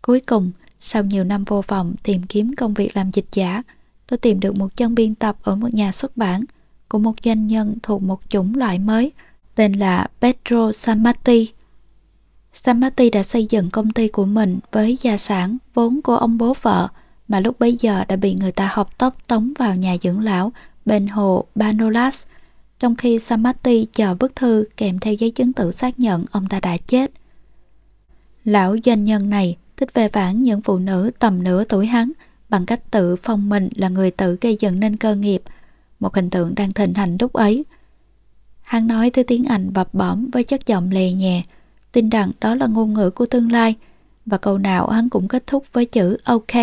Cuối cùng, sau nhiều năm vô vọng tìm kiếm công việc làm dịch giả, tôi tìm được một chân biên tập ở một nhà xuất bản của một doanh nhân thuộc một chủng loại mới tên là Pedro Samati. Samati đã xây dựng công ty của mình với gia sản vốn của ông bố vợ mà lúc bấy giờ đã bị người ta học tóc tống vào nhà dưỡng lão bên hồ Banolas, trong khi Samati chờ bức thư kèm theo giấy chứng tử xác nhận ông ta đã chết. Lão doanh nhân này thích về vãn những phụ nữ tầm nửa tuổi hắn bằng cách tự phong mình là người tự gây dựng nên cơ nghiệp, một hình tượng đang thịnh hành lúc ấy. Hắn nói thứ tiếng Anh bập bõm với chất giọng lè nhẹ, tin rằng đó là ngôn ngữ của tương lai, và câu nào hắn cũng kết thúc với chữ OK.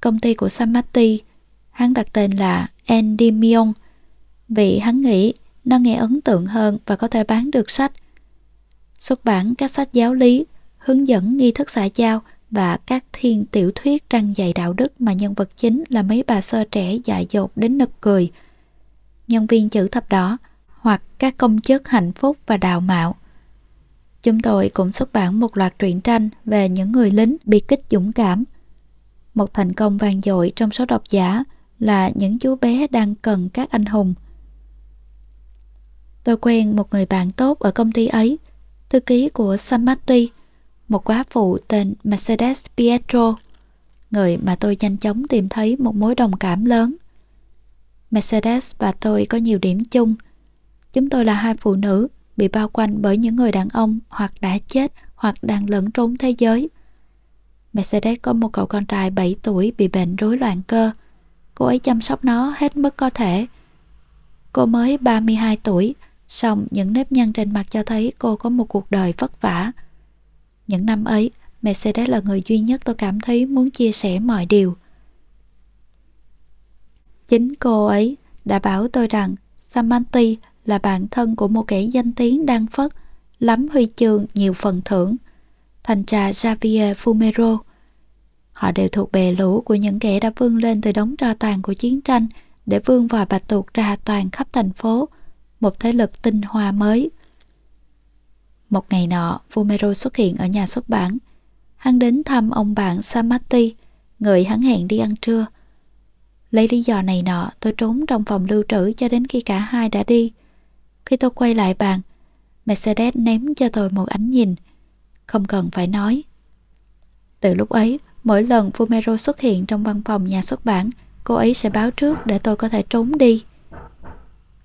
Công ty của Samati, hắn đặt tên là Endymion, vì hắn nghĩ nó nghe ấn tượng hơn và có thể bán được sách. Xuất bản các sách giáo lý, hướng dẫn nghi thức xã giao và các thiên tiểu thuyết răng dạy đạo đức mà nhân vật chính là mấy bà sơ trẻ dại dột đến nực cười. Nhân viên chữ thập đỏ hoặc các công chức hạnh phúc và đào mạo. Chúng tôi cũng xuất bản một loạt truyện tranh về những người lính bị kích dũng cảm. Một thành công vang dội trong số độc giả là những chú bé đang cần các anh hùng. Tôi quen một người bạn tốt ở công ty ấy, thư ký của Samati, một quá phụ tên Mercedes Pietro, người mà tôi nhanh chóng tìm thấy một mối đồng cảm lớn. Mercedes và tôi có nhiều điểm chung. Chúng tôi là hai phụ nữ bị bao quanh bởi những người đàn ông hoặc đã chết hoặc đang lẫn trốn thế giới. Mercedes có một cậu con trai 7 tuổi bị bệnh rối loạn cơ. Cô ấy chăm sóc nó hết mức có thể. Cô mới 32 tuổi, song những nếp nhăn trên mặt cho thấy cô có một cuộc đời vất vả. Những năm ấy, Mercedes là người duy nhất tôi cảm thấy muốn chia sẻ mọi điều. Chính cô ấy đã bảo tôi rằng Samanti là bạn thân của một kẻ danh tiếng đang phất, lắm huy chương nhiều phần thưởng. Thành trà Javier Fumero. Họ đều thuộc bè lũ của những kẻ đã vươn lên từ đống tro tàn của chiến tranh để vươn vòi bạch tuộc ra toàn khắp thành phố, một thế lực tinh hoa mới. Một ngày nọ, Fumero xuất hiện ở nhà xuất bản. Hắn đến thăm ông bạn Samati, người hắn hẹn đi ăn trưa. Lấy lý do này nọ, tôi trốn trong phòng lưu trữ cho đến khi cả hai đã đi. Khi tôi quay lại bàn, Mercedes ném cho tôi một ánh nhìn. Không cần phải nói. Từ lúc ấy, mỗi lần Fumero xuất hiện trong văn phòng nhà xuất bản, cô ấy sẽ báo trước để tôi có thể trốn đi.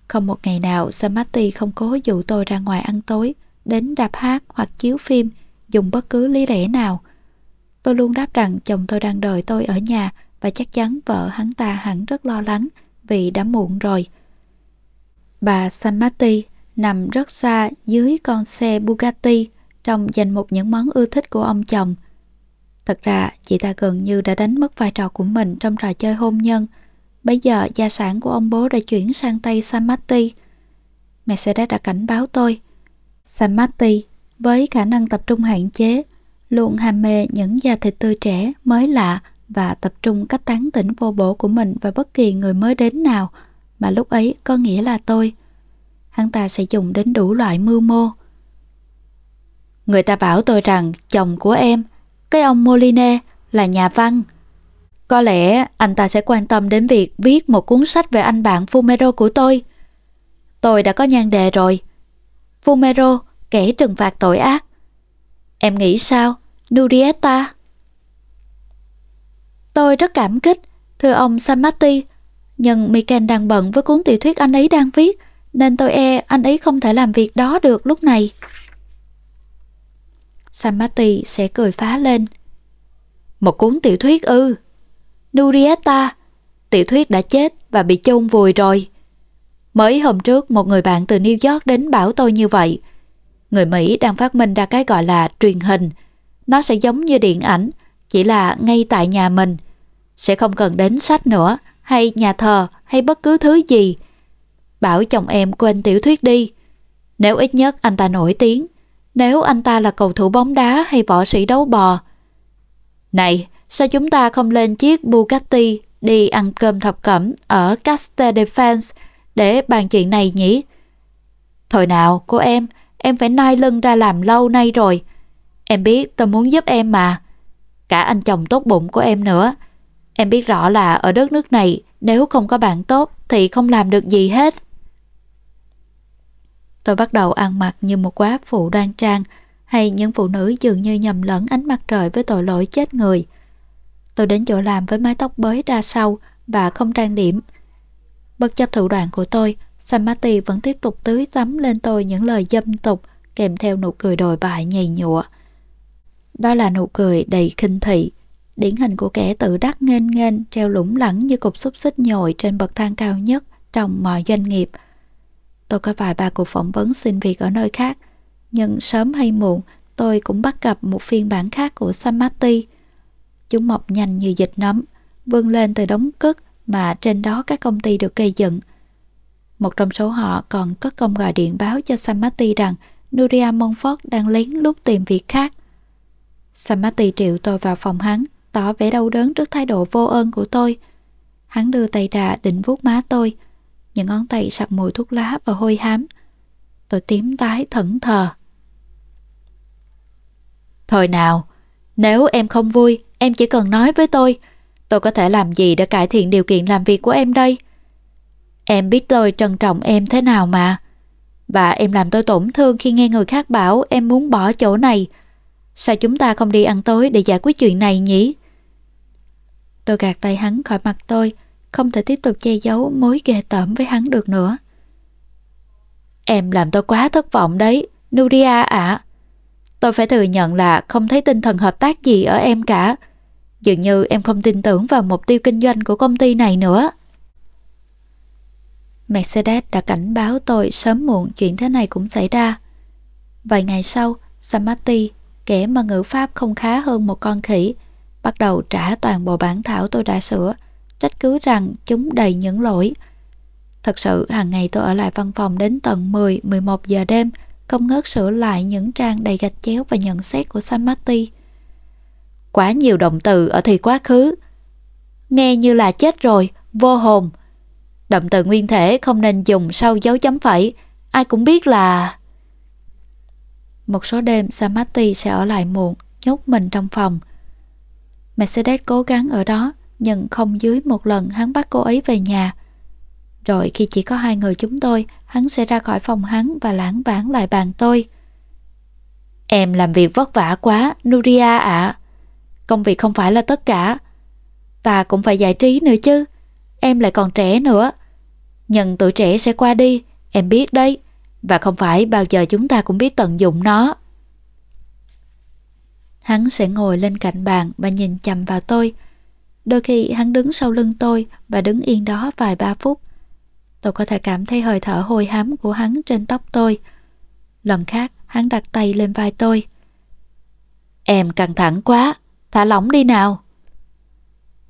Không một ngày nào Samati không cố dụ tôi ra ngoài ăn tối, đến đạp hát hoặc chiếu phim, dùng bất cứ lý lẽ nào. Tôi luôn đáp rằng chồng tôi đang đợi tôi ở nhà và chắc chắn vợ hắn ta hẳn rất lo lắng vì đã muộn rồi. Bà Samati nằm rất xa dưới con xe Bugatti trong danh mục những món ưa thích của ông chồng. Thật ra, chị ta gần như đã đánh mất vai trò của mình trong trò chơi hôn nhân. Bây giờ, gia sản của ông bố đã chuyển sang tay Samati. Mercedes đã cảnh báo tôi. Samati, với khả năng tập trung hạn chế, luôn ham mê những da thịt tươi trẻ, mới lạ và tập trung cách tán tỉnh vô bổ của mình vào bất kỳ người mới đến nào mà lúc ấy có nghĩa là tôi. Hắn ta sẽ dùng đến đủ loại mưu mô. Người ta bảo tôi rằng chồng của em, cái ông Moline, là nhà văn. Có lẽ anh ta sẽ quan tâm đến việc viết một cuốn sách về anh bạn Fumero của tôi. Tôi đã có nhan đề rồi. Fumero, kẻ trừng phạt tội ác. Em nghĩ sao, Nurieta? Tôi rất cảm kích, thưa ông Samati, nhưng Miken đang bận với cuốn tiểu thuyết anh ấy đang viết, nên tôi e anh ấy không thể làm việc đó được lúc này. Samati sẽ cười phá lên. Một cuốn tiểu thuyết ư. Nurieta, tiểu thuyết đã chết và bị chôn vùi rồi. Mới hôm trước một người bạn từ New York đến bảo tôi như vậy. Người Mỹ đang phát minh ra cái gọi là truyền hình. Nó sẽ giống như điện ảnh, chỉ là ngay tại nhà mình. Sẽ không cần đến sách nữa, hay nhà thờ, hay bất cứ thứ gì. Bảo chồng em quên tiểu thuyết đi. Nếu ít nhất anh ta nổi tiếng, nếu anh ta là cầu thủ bóng đá hay võ sĩ đấu bò. Này, sao chúng ta không lên chiếc Bugatti đi ăn cơm thập cẩm ở Castel Defense để bàn chuyện này nhỉ? Thôi nào, cô em, em phải nai lưng ra làm lâu nay rồi. Em biết tôi muốn giúp em mà. Cả anh chồng tốt bụng của em nữa. Em biết rõ là ở đất nước này nếu không có bạn tốt thì không làm được gì hết. Tôi bắt đầu ăn mặc như một quá phụ đoan trang hay những phụ nữ dường như nhầm lẫn ánh mặt trời với tội lỗi chết người. Tôi đến chỗ làm với mái tóc bới ra sau và không trang điểm. Bất chấp thủ đoạn của tôi, Samati vẫn tiếp tục tưới tắm lên tôi những lời dâm tục kèm theo nụ cười đồi bại nhầy nhụa. Đó là nụ cười đầy khinh thị, điển hình của kẻ tự đắc nghênh nghênh treo lủng lẳng như cục xúc xích nhồi trên bậc thang cao nhất trong mọi doanh nghiệp. Tôi có vài ba cuộc phỏng vấn xin việc ở nơi khác, nhưng sớm hay muộn tôi cũng bắt gặp một phiên bản khác của Samati. Chúng mọc nhanh như dịch nấm, vươn lên từ đống cất mà trên đó các công ty được gây dựng. Một trong số họ còn có công gọi điện báo cho Samati rằng Nuria Monfort đang lén lút tìm việc khác. Samati triệu tôi vào phòng hắn, tỏ vẻ đau đớn trước thái độ vô ơn của tôi. Hắn đưa tay đà định vuốt má tôi, những ngón tay sặc mùi thuốc lá và hôi hám. Tôi tím tái thẫn thờ. Thôi nào, nếu em không vui, em chỉ cần nói với tôi. Tôi có thể làm gì để cải thiện điều kiện làm việc của em đây? Em biết tôi trân trọng em thế nào mà. Và em làm tôi tổn thương khi nghe người khác bảo em muốn bỏ chỗ này. Sao chúng ta không đi ăn tối để giải quyết chuyện này nhỉ? Tôi gạt tay hắn khỏi mặt tôi, không thể tiếp tục che giấu mối ghê tởm với hắn được nữa. Em làm tôi quá thất vọng đấy, Nuria ạ. Tôi phải thừa nhận là không thấy tinh thần hợp tác gì ở em cả. Dường như em không tin tưởng vào mục tiêu kinh doanh của công ty này nữa. Mercedes đã cảnh báo tôi sớm muộn chuyện thế này cũng xảy ra. Vài ngày sau, Samati, kẻ mà ngữ pháp không khá hơn một con khỉ, bắt đầu trả toàn bộ bản thảo tôi đã sửa, trách cứ rằng chúng đầy những lỗi. Thật sự, hàng ngày tôi ở lại văn phòng đến tận 10-11 giờ đêm, không ngớt sửa lại những trang đầy gạch chéo và nhận xét của Samati. Quá nhiều động từ ở thì quá khứ. Nghe như là chết rồi, vô hồn. Động từ nguyên thể không nên dùng sau dấu chấm phẩy. Ai cũng biết là... Một số đêm Samati sẽ ở lại muộn, nhốt mình trong phòng. Mercedes cố gắng ở đó, nhưng không dưới một lần hắn bắt cô ấy về nhà. Rồi khi chỉ có hai người chúng tôi, hắn sẽ ra khỏi phòng hắn và lãng vãng lại bàn tôi. Em làm việc vất vả quá, Nuria ạ. Công việc không phải là tất cả. Ta cũng phải giải trí nữa chứ. Em lại còn trẻ nữa. nhận tuổi trẻ sẽ qua đi, em biết đấy. Và không phải bao giờ chúng ta cũng biết tận dụng nó. Hắn sẽ ngồi lên cạnh bàn và nhìn chầm vào tôi. Đôi khi hắn đứng sau lưng tôi và đứng yên đó vài ba phút. Tôi có thể cảm thấy hơi thở hôi hám của hắn trên tóc tôi. Lần khác, hắn đặt tay lên vai tôi. Em căng thẳng quá, thả lỏng đi nào.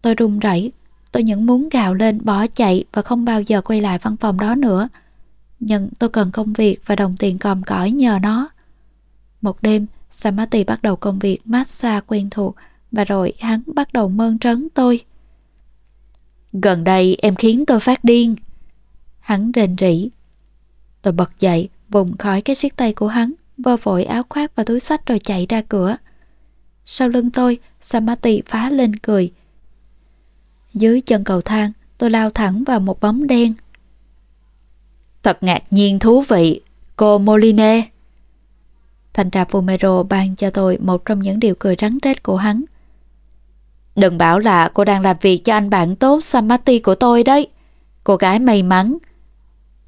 Tôi run rẩy, tôi những muốn gào lên bỏ chạy và không bao giờ quay lại văn phòng đó nữa. Nhưng tôi cần công việc và đồng tiền còm cõi nhờ nó. Một đêm, Samati bắt đầu công việc massage quen thuộc và rồi hắn bắt đầu mơn trấn tôi. Gần đây em khiến tôi phát điên. Hắn rền rỉ. Tôi bật dậy, vùng khỏi cái siết tay của hắn, vơ vội áo khoác và túi sách rồi chạy ra cửa. Sau lưng tôi, Samati phá lên cười. Dưới chân cầu thang, tôi lao thẳng vào một bóng đen. Thật ngạc nhiên thú vị, cô Moline. Thanh tra Fumero ban cho tôi một trong những điều cười rắn rết của hắn. Đừng bảo là cô đang làm việc cho anh bạn tốt Samati của tôi đấy. Cô gái may mắn.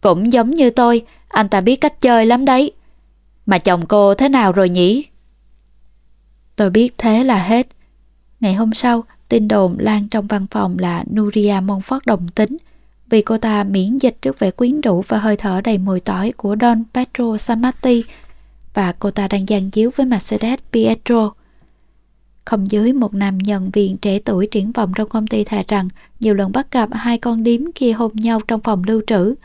Cũng giống như tôi, anh ta biết cách chơi lắm đấy. Mà chồng cô thế nào rồi nhỉ? Tôi biết thế là hết. Ngày hôm sau, tin đồn lan trong văn phòng là Nuria Monfort đồng tính vì cô ta miễn dịch trước vẻ quyến rũ và hơi thở đầy mùi tỏi của Don Pedro Samati và cô ta đang gian chiếu với Mercedes Pietro. Không dưới một nam nhân viên trẻ tuổi triển vọng trong công ty thà rằng nhiều lần bắt gặp hai con điếm kia hôn nhau trong phòng lưu trữ.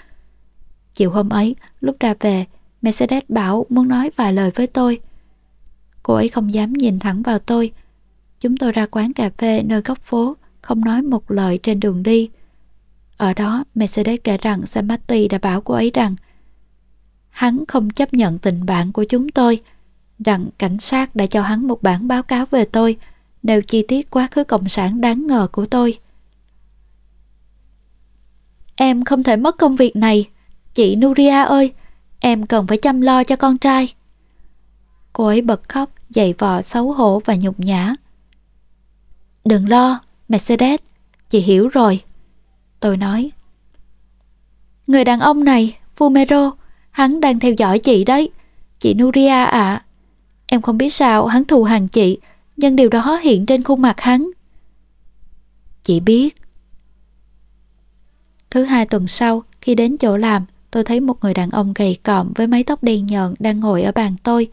Chiều hôm ấy, lúc ra về, Mercedes bảo muốn nói vài lời với tôi. Cô ấy không dám nhìn thẳng vào tôi. Chúng tôi ra quán cà phê nơi góc phố, không nói một lời trên đường đi. Ở đó, Mercedes kể rằng Samati đã bảo cô ấy rằng hắn không chấp nhận tình bạn của chúng tôi, rằng cảnh sát đã cho hắn một bản báo cáo về tôi, nêu chi tiết quá khứ cộng sản đáng ngờ của tôi. Em không thể mất công việc này. Chị Nuria ơi, em cần phải chăm lo cho con trai. Cô ấy bật khóc, dậy vò xấu hổ và nhục nhã. Đừng lo, Mercedes, chị hiểu rồi. Tôi nói. Người đàn ông này, Fumero, hắn đang theo dõi chị đấy. Chị Nuria ạ. Em không biết sao hắn thù hằn chị, nhưng điều đó hiện trên khuôn mặt hắn. Chị biết. Thứ hai tuần sau, khi đến chỗ làm, tôi thấy một người đàn ông gầy còm với mái tóc đen nhợn đang ngồi ở bàn tôi.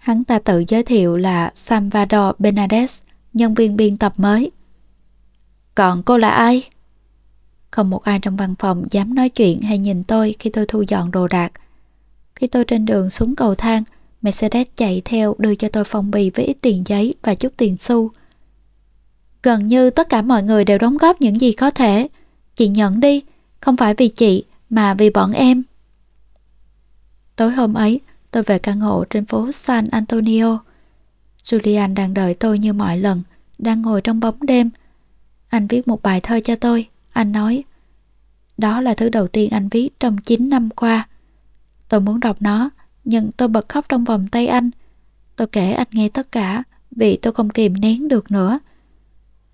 Hắn ta tự giới thiệu là Salvador Benades, nhân viên biên tập mới. Còn cô là ai? Không một ai trong văn phòng dám nói chuyện hay nhìn tôi khi tôi thu dọn đồ đạc. Khi tôi trên đường xuống cầu thang, Mercedes chạy theo đưa cho tôi phong bì với ít tiền giấy và chút tiền xu. Gần như tất cả mọi người đều đóng góp những gì có thể. Chị nhận đi, không phải vì chị mà vì bọn em. Tối hôm ấy, tôi về căn hộ trên phố San Antonio. Julian đang đợi tôi như mọi lần, đang ngồi trong bóng đêm. Anh viết một bài thơ cho tôi. Anh nói, đó là thứ đầu tiên anh viết trong 9 năm qua. Tôi muốn đọc nó, nhưng tôi bật khóc trong vòng tay anh. Tôi kể anh nghe tất cả, vì tôi không kìm nén được nữa.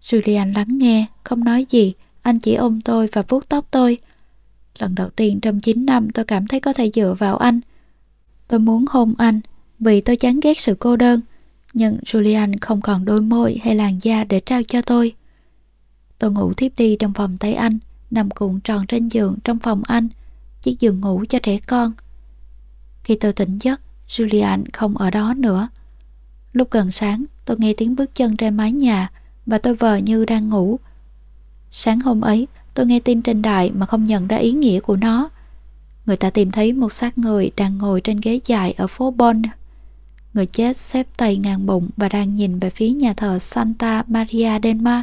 Julian lắng nghe, không nói gì, anh chỉ ôm tôi và vuốt tóc tôi. Lần đầu tiên trong 9 năm tôi cảm thấy có thể dựa vào anh. Tôi muốn hôn anh, vì tôi chán ghét sự cô đơn. Nhưng Julian không còn đôi môi hay làn da để trao cho tôi. Tôi ngủ tiếp đi trong vòng tay anh, nằm cuộn tròn trên giường trong phòng anh, chiếc giường ngủ cho trẻ con. Khi tôi tỉnh giấc, Julian không ở đó nữa. Lúc gần sáng, tôi nghe tiếng bước chân trên mái nhà và tôi vờ như đang ngủ. Sáng hôm ấy, tôi nghe tin trên đài mà không nhận ra ý nghĩa của nó. Người ta tìm thấy một xác người đang ngồi trên ghế dài ở phố Bon. Người chết xếp tay ngang bụng và đang nhìn về phía nhà thờ Santa Maria del Mar.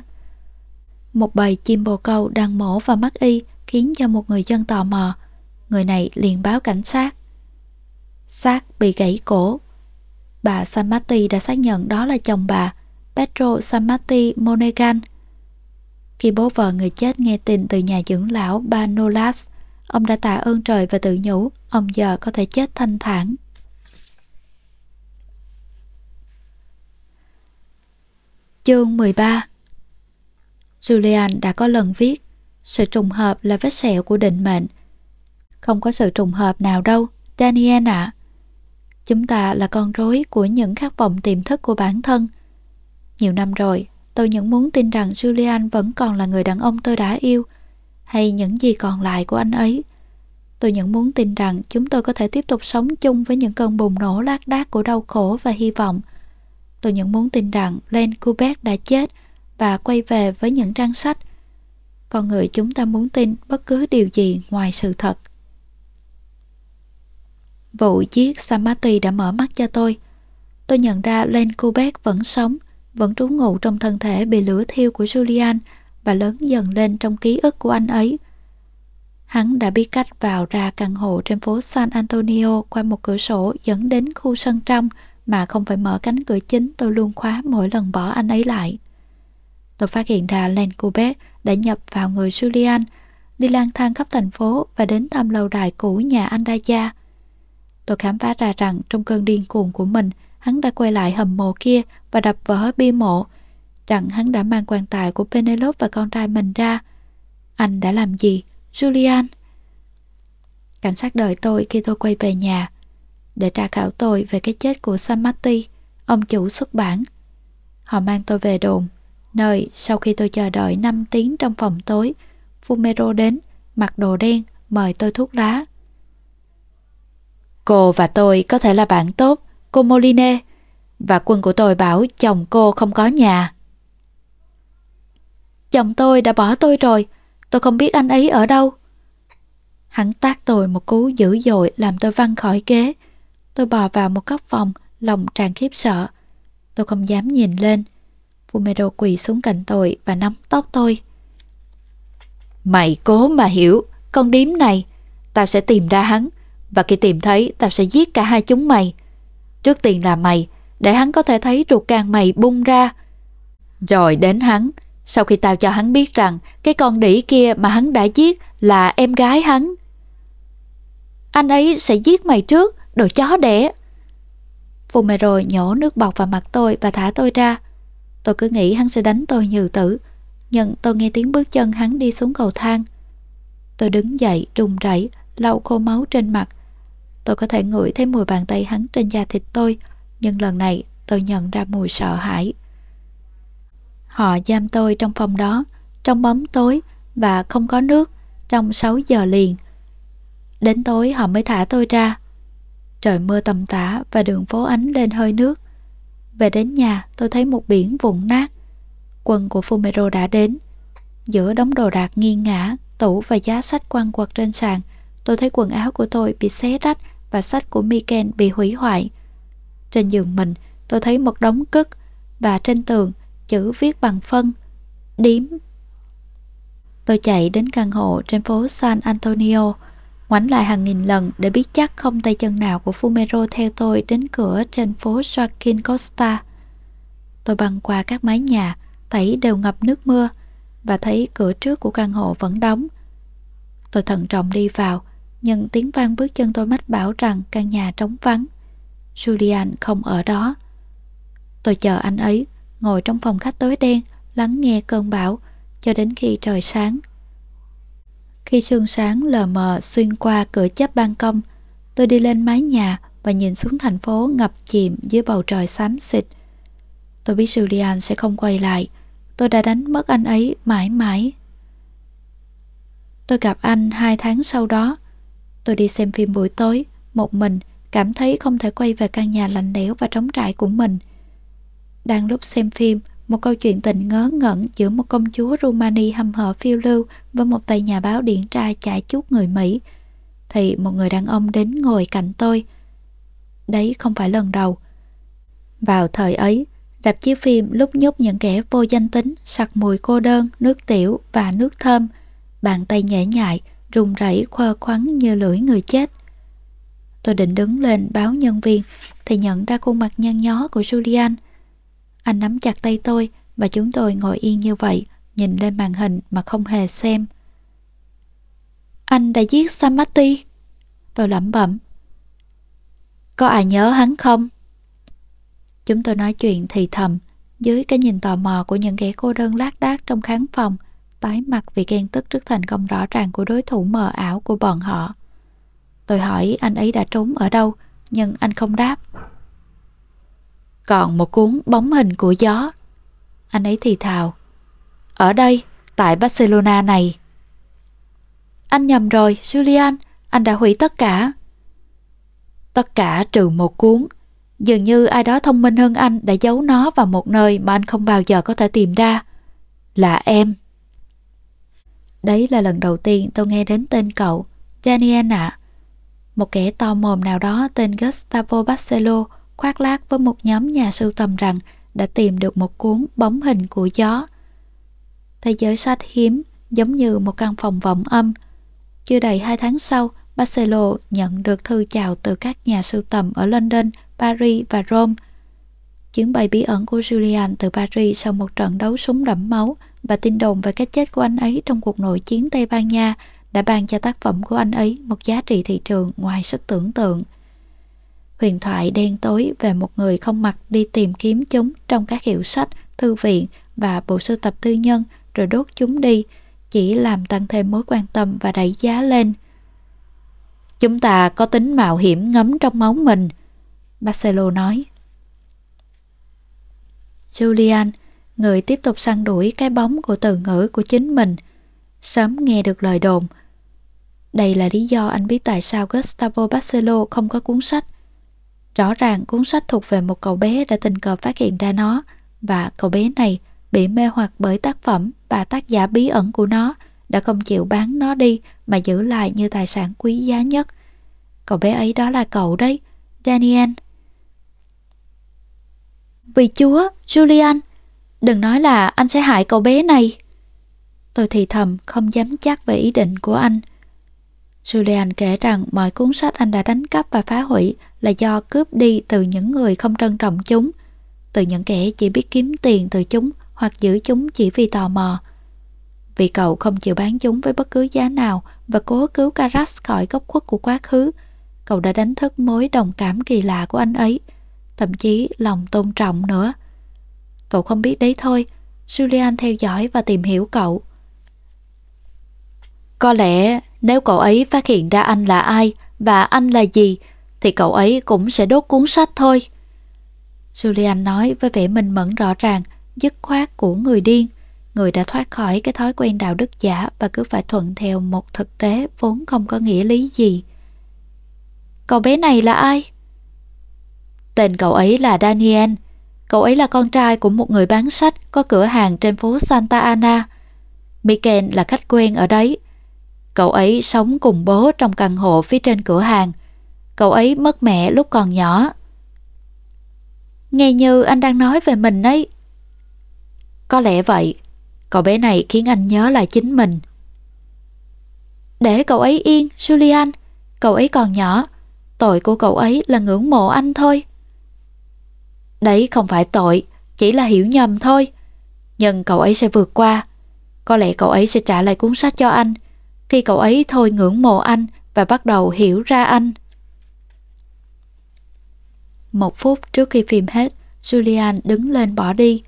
Một bầy chim bồ câu đang mổ vào mắt y khiến cho một người dân tò mò. Người này liền báo cảnh sát. Xác bị gãy cổ. Bà Samati đã xác nhận đó là chồng bà, Pedro Samati Monegan. Khi bố vợ người chết nghe tin từ nhà dưỡng lão Banolas, ông đã tạ ơn trời và tự nhủ, ông giờ có thể chết thanh thản. Chương 13 Julian đã có lần viết, Sự trùng hợp là vết sẹo của định mệnh. Không có sự trùng hợp nào đâu, Daniel ạ. Chúng ta là con rối của những khát vọng tiềm thức của bản thân. Nhiều năm rồi, Tôi vẫn muốn tin rằng Julian vẫn còn là người đàn ông tôi đã yêu. Hay những gì còn lại của anh ấy Tôi những muốn tin rằng chúng tôi có thể tiếp tục sống chung với những cơn bùng nổ lác đác của đau khổ và hy vọng. Tôi những muốn tin rằng Len Kubek đã chết và quay về với những trang sách. Con người chúng ta muốn tin bất cứ điều gì ngoài sự thật. Vụ giết Samati đã mở mắt cho tôi. Tôi nhận ra Len Kubek vẫn sống, vẫn trú ngụ trong thân thể bị lửa thiêu của Julian và lớn dần lên trong ký ức của anh ấy. Hắn đã biết cách vào ra căn hộ trên phố San Antonio qua một cửa sổ dẫn đến khu sân trong mà không phải mở cánh cửa chính tôi luôn khóa mỗi lần bỏ anh ấy lại. Tôi phát hiện ra Len Kubek đã nhập vào người Julian, đi lang thang khắp thành phố và đến thăm lâu đài cũ nhà anh Andaya. Tôi khám phá ra rằng trong cơn điên cuồng của mình, hắn đã quay lại hầm mộ kia và đập vỡ bia mộ, rằng hắn đã mang quan tài của Penelope và con trai mình ra. Anh đã làm gì? Julian! Cảnh sát đợi tôi khi tôi quay về nhà, để tra khảo tôi về cái chết của Samati, ông chủ xuất bản. Họ mang tôi về đồn nơi sau khi tôi chờ đợi 5 tiếng trong phòng tối, Fumero đến, mặc đồ đen, mời tôi thuốc lá. Cô và tôi có thể là bạn tốt, cô Moline, và quân của tôi bảo chồng cô không có nhà. Chồng tôi đã bỏ tôi rồi, tôi không biết anh ấy ở đâu. Hắn tác tôi một cú dữ dội làm tôi văng khỏi ghế. Tôi bò vào một góc phòng, lòng tràn khiếp sợ. Tôi không dám nhìn lên. Fumero quỳ xuống cạnh tôi và nắm tóc tôi. Mày cố mà hiểu, con điếm này, tao sẽ tìm ra hắn, và khi tìm thấy tao sẽ giết cả hai chúng mày. Trước tiên là mày, để hắn có thể thấy ruột càng mày bung ra. Rồi đến hắn, sau khi tao cho hắn biết rằng cái con đỉ kia mà hắn đã giết là em gái hắn. Anh ấy sẽ giết mày trước, đồ chó đẻ. Fumero nhổ nước bọt vào mặt tôi và thả tôi ra. Tôi cứ nghĩ hắn sẽ đánh tôi như tử, nhưng tôi nghe tiếng bước chân hắn đi xuống cầu thang. Tôi đứng dậy, run rẩy, lau khô máu trên mặt. Tôi có thể ngửi thấy mùi bàn tay hắn trên da thịt tôi, nhưng lần này tôi nhận ra mùi sợ hãi. Họ giam tôi trong phòng đó, trong bóng tối và không có nước, trong 6 giờ liền. Đến tối họ mới thả tôi ra. Trời mưa tầm tã và đường phố ánh lên hơi nước. Về đến nhà tôi thấy một biển vụn nát. Quân của Fumero đã đến. Giữa đống đồ đạc nghiêng ngã, tủ và giá sách quăng quật trên sàn, tôi thấy quần áo của tôi bị xé rách và sách của Miken bị hủy hoại. Trên giường mình, tôi thấy một đống cức và trên tường chữ viết bằng phân, điếm. Tôi chạy đến căn hộ trên phố San Antonio, ngoảnh lại hàng nghìn lần để biết chắc không tay chân nào của Fumero theo tôi đến cửa trên phố Joaquin Costa. Tôi băng qua các mái nhà, thấy đều ngập nước mưa và thấy cửa trước của căn hộ vẫn đóng. Tôi thận trọng đi vào, nhưng tiếng vang bước chân tôi mách bảo rằng căn nhà trống vắng. Julian không ở đó. Tôi chờ anh ấy, ngồi trong phòng khách tối đen, lắng nghe cơn bão, cho đến khi trời sáng. Khi sương sáng lờ mờ xuyên qua cửa chấp ban công, tôi đi lên mái nhà và nhìn xuống thành phố ngập chìm dưới bầu trời xám xịt. Tôi biết Julian sẽ không quay lại. Tôi đã đánh mất anh ấy mãi mãi. Tôi gặp anh hai tháng sau đó. Tôi đi xem phim buổi tối, một mình, cảm thấy không thể quay về căn nhà lạnh lẽo và trống trải của mình. Đang lúc xem phim, một câu chuyện tình ngớ ngẩn giữa một công chúa Rumani hâm hở phiêu lưu với một tay nhà báo điển trai chạy chút người Mỹ, thì một người đàn ông đến ngồi cạnh tôi. Đấy không phải lần đầu. Vào thời ấy, rạp chiếu phim lúc nhúc những kẻ vô danh tính, sặc mùi cô đơn, nước tiểu và nước thơm, bàn tay nhễ nhại, run rẩy khoa khoắn như lưỡi người chết. Tôi định đứng lên báo nhân viên thì nhận ra khuôn mặt nhăn nhó của Julian. Anh nắm chặt tay tôi và chúng tôi ngồi yên như vậy, nhìn lên màn hình mà không hề xem. Anh đã giết Samati. Tôi lẩm bẩm. Có ai nhớ hắn không? Chúng tôi nói chuyện thì thầm, dưới cái nhìn tò mò của những kẻ cô đơn lác đác trong khán phòng, tái mặt vì ghen tức trước thành công rõ ràng của đối thủ mờ ảo của bọn họ. Tôi hỏi anh ấy đã trốn ở đâu, nhưng anh không đáp. Còn một cuốn bóng hình của gió. Anh ấy thì thào. Ở đây, tại Barcelona này. Anh nhầm rồi, Julian, anh đã hủy tất cả. Tất cả trừ một cuốn. Dường như ai đó thông minh hơn anh đã giấu nó vào một nơi mà anh không bao giờ có thể tìm ra. Là em. Đấy là lần đầu tiên tôi nghe đến tên cậu, Daniel ạ. Một kẻ to mồm nào đó tên Gustavo Barcelo khoác lác với một nhóm nhà sưu tầm rằng đã tìm được một cuốn bóng hình của gió. Thế giới sách hiếm giống như một căn phòng vọng âm. Chưa đầy hai tháng sau, Barcelo nhận được thư chào từ các nhà sưu tầm ở London, Paris và Rome. Chuyến bay bí ẩn của Julian từ Paris sau một trận đấu súng đẫm máu và tin đồn về cái chết của anh ấy trong cuộc nội chiến Tây Ban Nha đã ban cho tác phẩm của anh ấy một giá trị thị trường ngoài sức tưởng tượng. Huyền thoại đen tối về một người không mặc đi tìm kiếm chúng trong các hiệu sách, thư viện và bộ sưu tập tư nhân rồi đốt chúng đi, chỉ làm tăng thêm mối quan tâm và đẩy giá lên. Chúng ta có tính mạo hiểm ngấm trong máu mình, Marcelo nói. Julian, người tiếp tục săn đuổi cái bóng của từ ngữ của chính mình, sớm nghe được lời đồn. Đây là lý do anh biết tại sao Gustavo Barcelo không có cuốn sách. Rõ ràng cuốn sách thuộc về một cậu bé đã tình cờ phát hiện ra nó và cậu bé này bị mê hoặc bởi tác phẩm và tác giả bí ẩn của nó đã không chịu bán nó đi mà giữ lại như tài sản quý giá nhất. Cậu bé ấy đó là cậu đấy, Daniel. Vì chúa, Julian, đừng nói là anh sẽ hại cậu bé này. Tôi thì thầm không dám chắc về ý định của anh. Julian kể rằng mọi cuốn sách anh đã đánh cắp và phá hủy là do cướp đi từ những người không trân trọng chúng, từ những kẻ chỉ biết kiếm tiền từ chúng hoặc giữ chúng chỉ vì tò mò. Vì cậu không chịu bán chúng với bất cứ giá nào và cố cứu Karas khỏi gốc khuất của quá khứ, cậu đã đánh thức mối đồng cảm kỳ lạ của anh ấy, thậm chí lòng tôn trọng nữa. Cậu không biết đấy thôi, Julian theo dõi và tìm hiểu cậu. Có lẽ nếu cậu ấy phát hiện ra anh là ai và anh là gì, thì cậu ấy cũng sẽ đốt cuốn sách thôi. Julian nói với vẻ minh mẫn rõ ràng, dứt khoát của người điên, người đã thoát khỏi cái thói quen đạo đức giả và cứ phải thuận theo một thực tế vốn không có nghĩa lý gì. Cậu bé này là ai? Tên cậu ấy là Daniel. Cậu ấy là con trai của một người bán sách có cửa hàng trên phố Santa Ana. Miken là khách quen ở đấy. Cậu ấy sống cùng bố trong căn hộ phía trên cửa hàng. Cậu ấy mất mẹ lúc còn nhỏ. Nghe như anh đang nói về mình ấy. Có lẽ vậy. Cậu bé này khiến anh nhớ lại chính mình. Để cậu ấy yên, Julian. Cậu ấy còn nhỏ. Tội của cậu ấy là ngưỡng mộ anh thôi. Đấy không phải tội, chỉ là hiểu nhầm thôi. Nhưng cậu ấy sẽ vượt qua. Có lẽ cậu ấy sẽ trả lại cuốn sách cho anh. Khi cậu ấy thôi ngưỡng mộ anh và bắt đầu hiểu ra anh. Một phút trước khi phim hết, Julian đứng lên bỏ đi.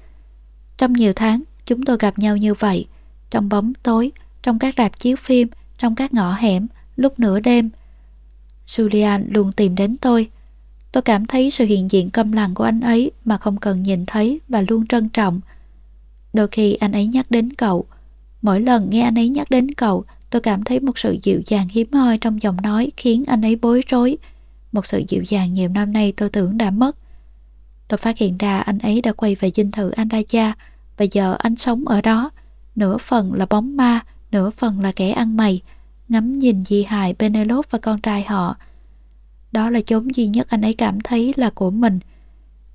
Trong nhiều tháng, chúng tôi gặp nhau như vậy. Trong bóng tối, trong các rạp chiếu phim, trong các ngõ hẻm, lúc nửa đêm. Julian luôn tìm đến tôi. Tôi cảm thấy sự hiện diện câm lặng của anh ấy mà không cần nhìn thấy và luôn trân trọng. Đôi khi anh ấy nhắc đến cậu. Mỗi lần nghe anh ấy nhắc đến cậu, tôi cảm thấy một sự dịu dàng hiếm hoi trong giọng nói khiến anh ấy bối rối. Một sự dịu dàng nhiều năm nay tôi tưởng đã mất. Tôi phát hiện ra anh ấy đã quay về dinh thự Andaya và giờ anh sống ở đó. Nửa phần là bóng ma, nửa phần là kẻ ăn mày, ngắm nhìn di hài Penelope và con trai họ. Đó là chốn duy nhất anh ấy cảm thấy là của mình.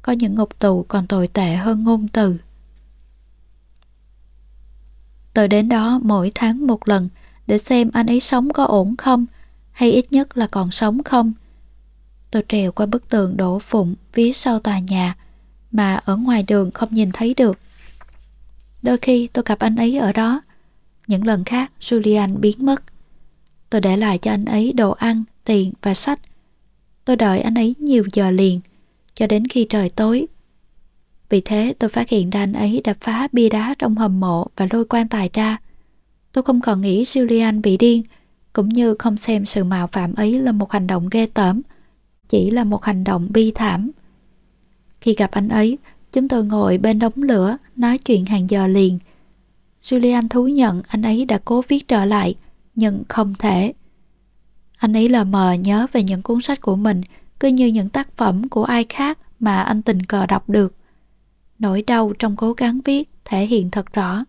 Có những ngục tù còn tồi tệ hơn ngôn từ. Tôi đến đó mỗi tháng một lần để xem anh ấy sống có ổn không, hay ít nhất là còn sống không. Tôi trèo qua bức tường đổ phụng phía sau tòa nhà, mà ở ngoài đường không nhìn thấy được. Đôi khi tôi gặp anh ấy ở đó, những lần khác Julian biến mất. Tôi để lại cho anh ấy đồ ăn, tiền và sách. Tôi đợi anh ấy nhiều giờ liền, cho đến khi trời tối. Vì thế tôi phát hiện ra anh ấy đã phá bia đá trong hầm mộ và lôi quan tài ra. Tôi không còn nghĩ Julian bị điên, cũng như không xem sự mạo phạm ấy là một hành động ghê tởm, chỉ là một hành động bi thảm. Khi gặp anh ấy, chúng tôi ngồi bên đống lửa, nói chuyện hàng giờ liền. Julian thú nhận anh ấy đã cố viết trở lại, nhưng không thể. Anh ấy lờ mờ nhớ về những cuốn sách của mình, cứ như những tác phẩm của ai khác mà anh tình cờ đọc được. Nỗi đau trong cố gắng viết thể hiện thật rõ.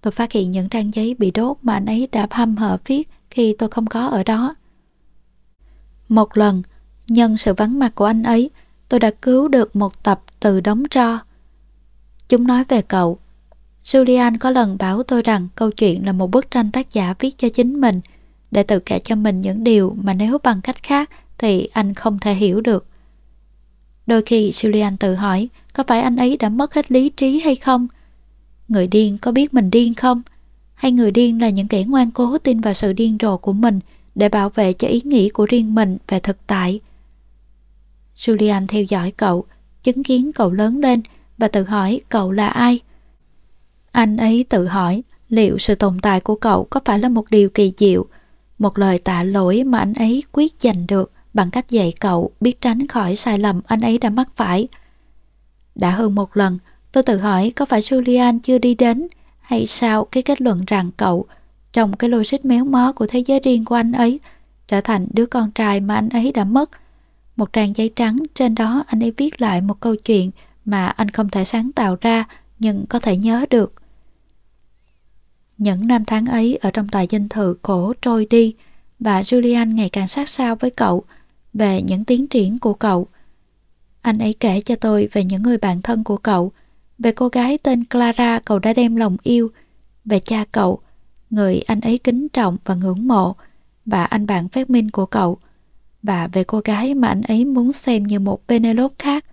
Tôi phát hiện những trang giấy bị đốt mà anh ấy đã hâm hở viết khi tôi không có ở đó. Một lần, nhân sự vắng mặt của anh ấy, tôi đã cứu được một tập từ đống tro. Chúng nói về cậu. Julian có lần bảo tôi rằng câu chuyện là một bức tranh tác giả viết cho chính mình, để tự kể cho mình những điều mà nếu bằng cách khác thì anh không thể hiểu được. Đôi khi Julian tự hỏi có phải anh ấy đã mất hết lý trí hay không? Người điên có biết mình điên không? Hay người điên là những kẻ ngoan cố tin vào sự điên rồ của mình để bảo vệ cho ý nghĩ của riêng mình về thực tại? Julian theo dõi cậu, chứng kiến cậu lớn lên và tự hỏi cậu là ai? Anh ấy tự hỏi liệu sự tồn tại của cậu có phải là một điều kỳ diệu, một lời tạ lỗi mà anh ấy quyết giành được bằng cách dạy cậu biết tránh khỏi sai lầm anh ấy đã mắc phải. Đã hơn một lần, tôi tự hỏi có phải Julian chưa đi đến hay sao cái kết luận rằng cậu, trong cái logic méo mó của thế giới riêng của anh ấy, trở thành đứa con trai mà anh ấy đã mất. Một trang giấy trắng trên đó anh ấy viết lại một câu chuyện mà anh không thể sáng tạo ra nhưng có thể nhớ được. Những năm tháng ấy ở trong tòa dinh thự cổ trôi đi và Julian ngày càng sát sao với cậu về những tiến triển của cậu. Anh ấy kể cho tôi về những người bạn thân của cậu, về cô gái tên Clara cậu đã đem lòng yêu, về cha cậu, người anh ấy kính trọng và ngưỡng mộ, và anh bạn phát minh của cậu, và về cô gái mà anh ấy muốn xem như một Penelope khác,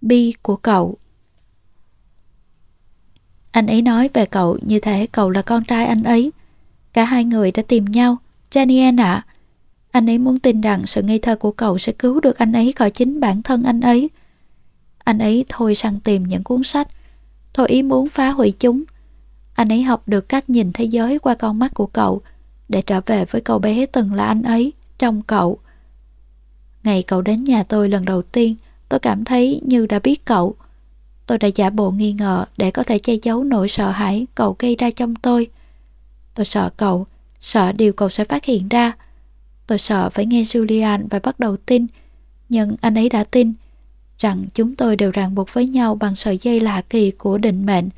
Bi của cậu. Anh ấy nói về cậu như thế cậu là con trai anh ấy. Cả hai người đã tìm nhau. Janien ạ, anh ấy muốn tin rằng sự ngây thơ của cậu sẽ cứu được anh ấy khỏi chính bản thân anh ấy. Anh ấy thôi săn tìm những cuốn sách, thôi ý muốn phá hủy chúng. Anh ấy học được cách nhìn thế giới qua con mắt của cậu, để trở về với cậu bé từng là anh ấy, trong cậu. Ngày cậu đến nhà tôi lần đầu tiên, tôi cảm thấy như đã biết cậu. Tôi đã giả bộ nghi ngờ để có thể che giấu nỗi sợ hãi cậu gây ra trong tôi. Tôi sợ cậu, sợ điều cậu sẽ phát hiện ra. Tôi sợ phải nghe Julian và bắt đầu tin, nhưng anh ấy đã tin rằng chúng tôi đều ràng buộc với nhau bằng sợi dây lạ kỳ của định mệnh.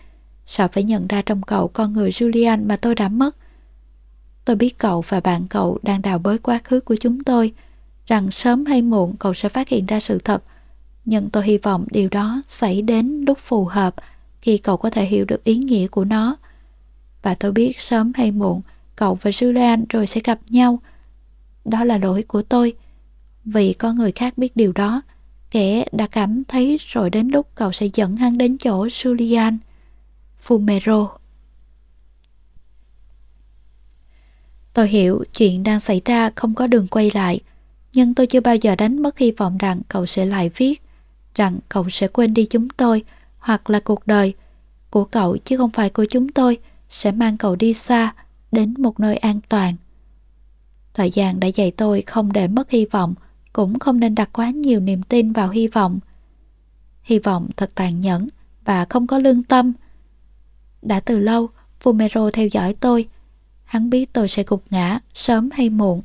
Sợ phải nhận ra trong cậu con người Julian mà tôi đã mất. Tôi biết cậu và bạn cậu đang đào bới quá khứ của chúng tôi, rằng sớm hay muộn cậu sẽ phát hiện ra sự thật. Nhưng tôi hy vọng điều đó xảy đến lúc phù hợp, khi cậu có thể hiểu được ý nghĩa của nó. Và tôi biết sớm hay muộn, cậu và Julian rồi sẽ gặp nhau. Đó là lỗi của tôi. Vì có người khác biết điều đó, kẻ đã cảm thấy rồi đến lúc cậu sẽ dẫn hắn đến chỗ Julian. Fumero Tôi hiểu chuyện đang xảy ra không có đường quay lại, nhưng tôi chưa bao giờ đánh mất hy vọng rằng cậu sẽ lại viết, rằng cậu sẽ quên đi chúng tôi, hoặc là cuộc đời của cậu chứ không phải của chúng tôi, sẽ mang cậu đi xa, đến một nơi an toàn. Thời gian đã dạy tôi không để mất hy vọng, cũng không nên đặt quá nhiều niềm tin vào hy vọng. Hy vọng thật tàn nhẫn và không có lương tâm. Đã từ lâu, Fumero theo dõi tôi, Hắn biết tôi sẽ gục ngã, sớm hay muộn.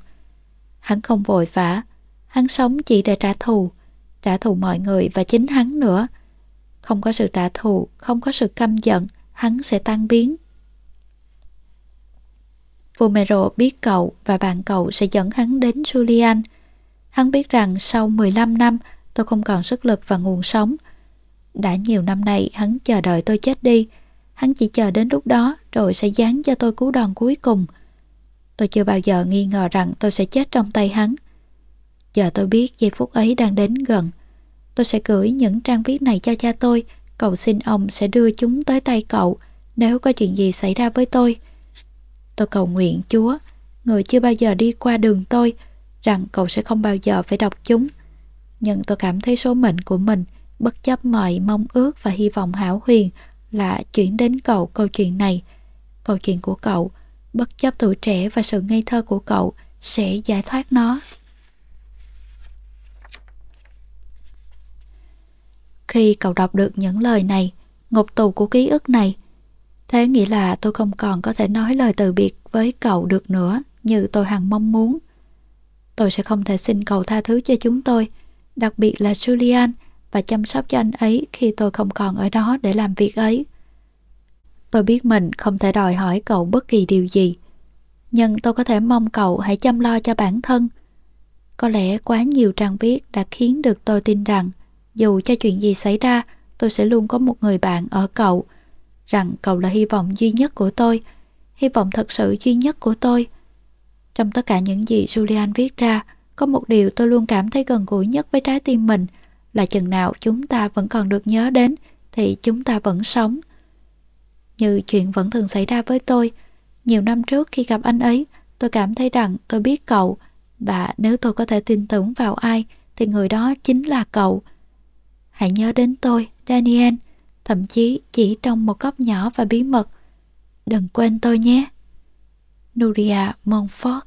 Hắn không vội vã, hắn sống chỉ để trả thù, trả thù mọi người và chính hắn nữa. Không có sự trả thù, không có sự căm giận, hắn sẽ tan biến. Fumero biết cậu và bạn cậu sẽ dẫn hắn đến Julian. Hắn biết rằng sau 15 năm tôi không còn sức lực và nguồn sống. Đã nhiều năm nay hắn chờ đợi tôi chết đi, Hắn chỉ chờ đến lúc đó rồi sẽ dán cho tôi cú đòn cuối cùng. Tôi chưa bao giờ nghi ngờ rằng tôi sẽ chết trong tay hắn. Giờ tôi biết giây phút ấy đang đến gần. Tôi sẽ gửi những trang viết này cho cha tôi, cầu xin ông sẽ đưa chúng tới tay cậu nếu có chuyện gì xảy ra với tôi. Tôi cầu nguyện Chúa, người chưa bao giờ đi qua đường tôi, rằng cậu sẽ không bao giờ phải đọc chúng. Nhưng tôi cảm thấy số mệnh của mình, bất chấp mọi mong ước và hy vọng hảo huyền, là chuyển đến cậu câu chuyện này. Câu chuyện của cậu, bất chấp tuổi trẻ và sự ngây thơ của cậu, sẽ giải thoát nó. Khi cậu đọc được những lời này, ngục tù của ký ức này, thế nghĩa là tôi không còn có thể nói lời từ biệt với cậu được nữa như tôi hằng mong muốn. Tôi sẽ không thể xin cậu tha thứ cho chúng tôi, đặc biệt là Julian, và chăm sóc cho anh ấy khi tôi không còn ở đó để làm việc ấy. Tôi biết mình không thể đòi hỏi cậu bất kỳ điều gì, nhưng tôi có thể mong cậu hãy chăm lo cho bản thân. Có lẽ quá nhiều trang viết đã khiến được tôi tin rằng dù cho chuyện gì xảy ra, tôi sẽ luôn có một người bạn ở cậu, rằng cậu là hy vọng duy nhất của tôi, hy vọng thật sự duy nhất của tôi. Trong tất cả những gì Julian viết ra, có một điều tôi luôn cảm thấy gần gũi nhất với trái tim mình là chừng nào chúng ta vẫn còn được nhớ đến thì chúng ta vẫn sống. Như chuyện vẫn thường xảy ra với tôi, nhiều năm trước khi gặp anh ấy, tôi cảm thấy rằng tôi biết cậu và nếu tôi có thể tin tưởng vào ai thì người đó chính là cậu. Hãy nhớ đến tôi, Daniel, thậm chí chỉ trong một góc nhỏ và bí mật. Đừng quên tôi nhé. Nuria Montfort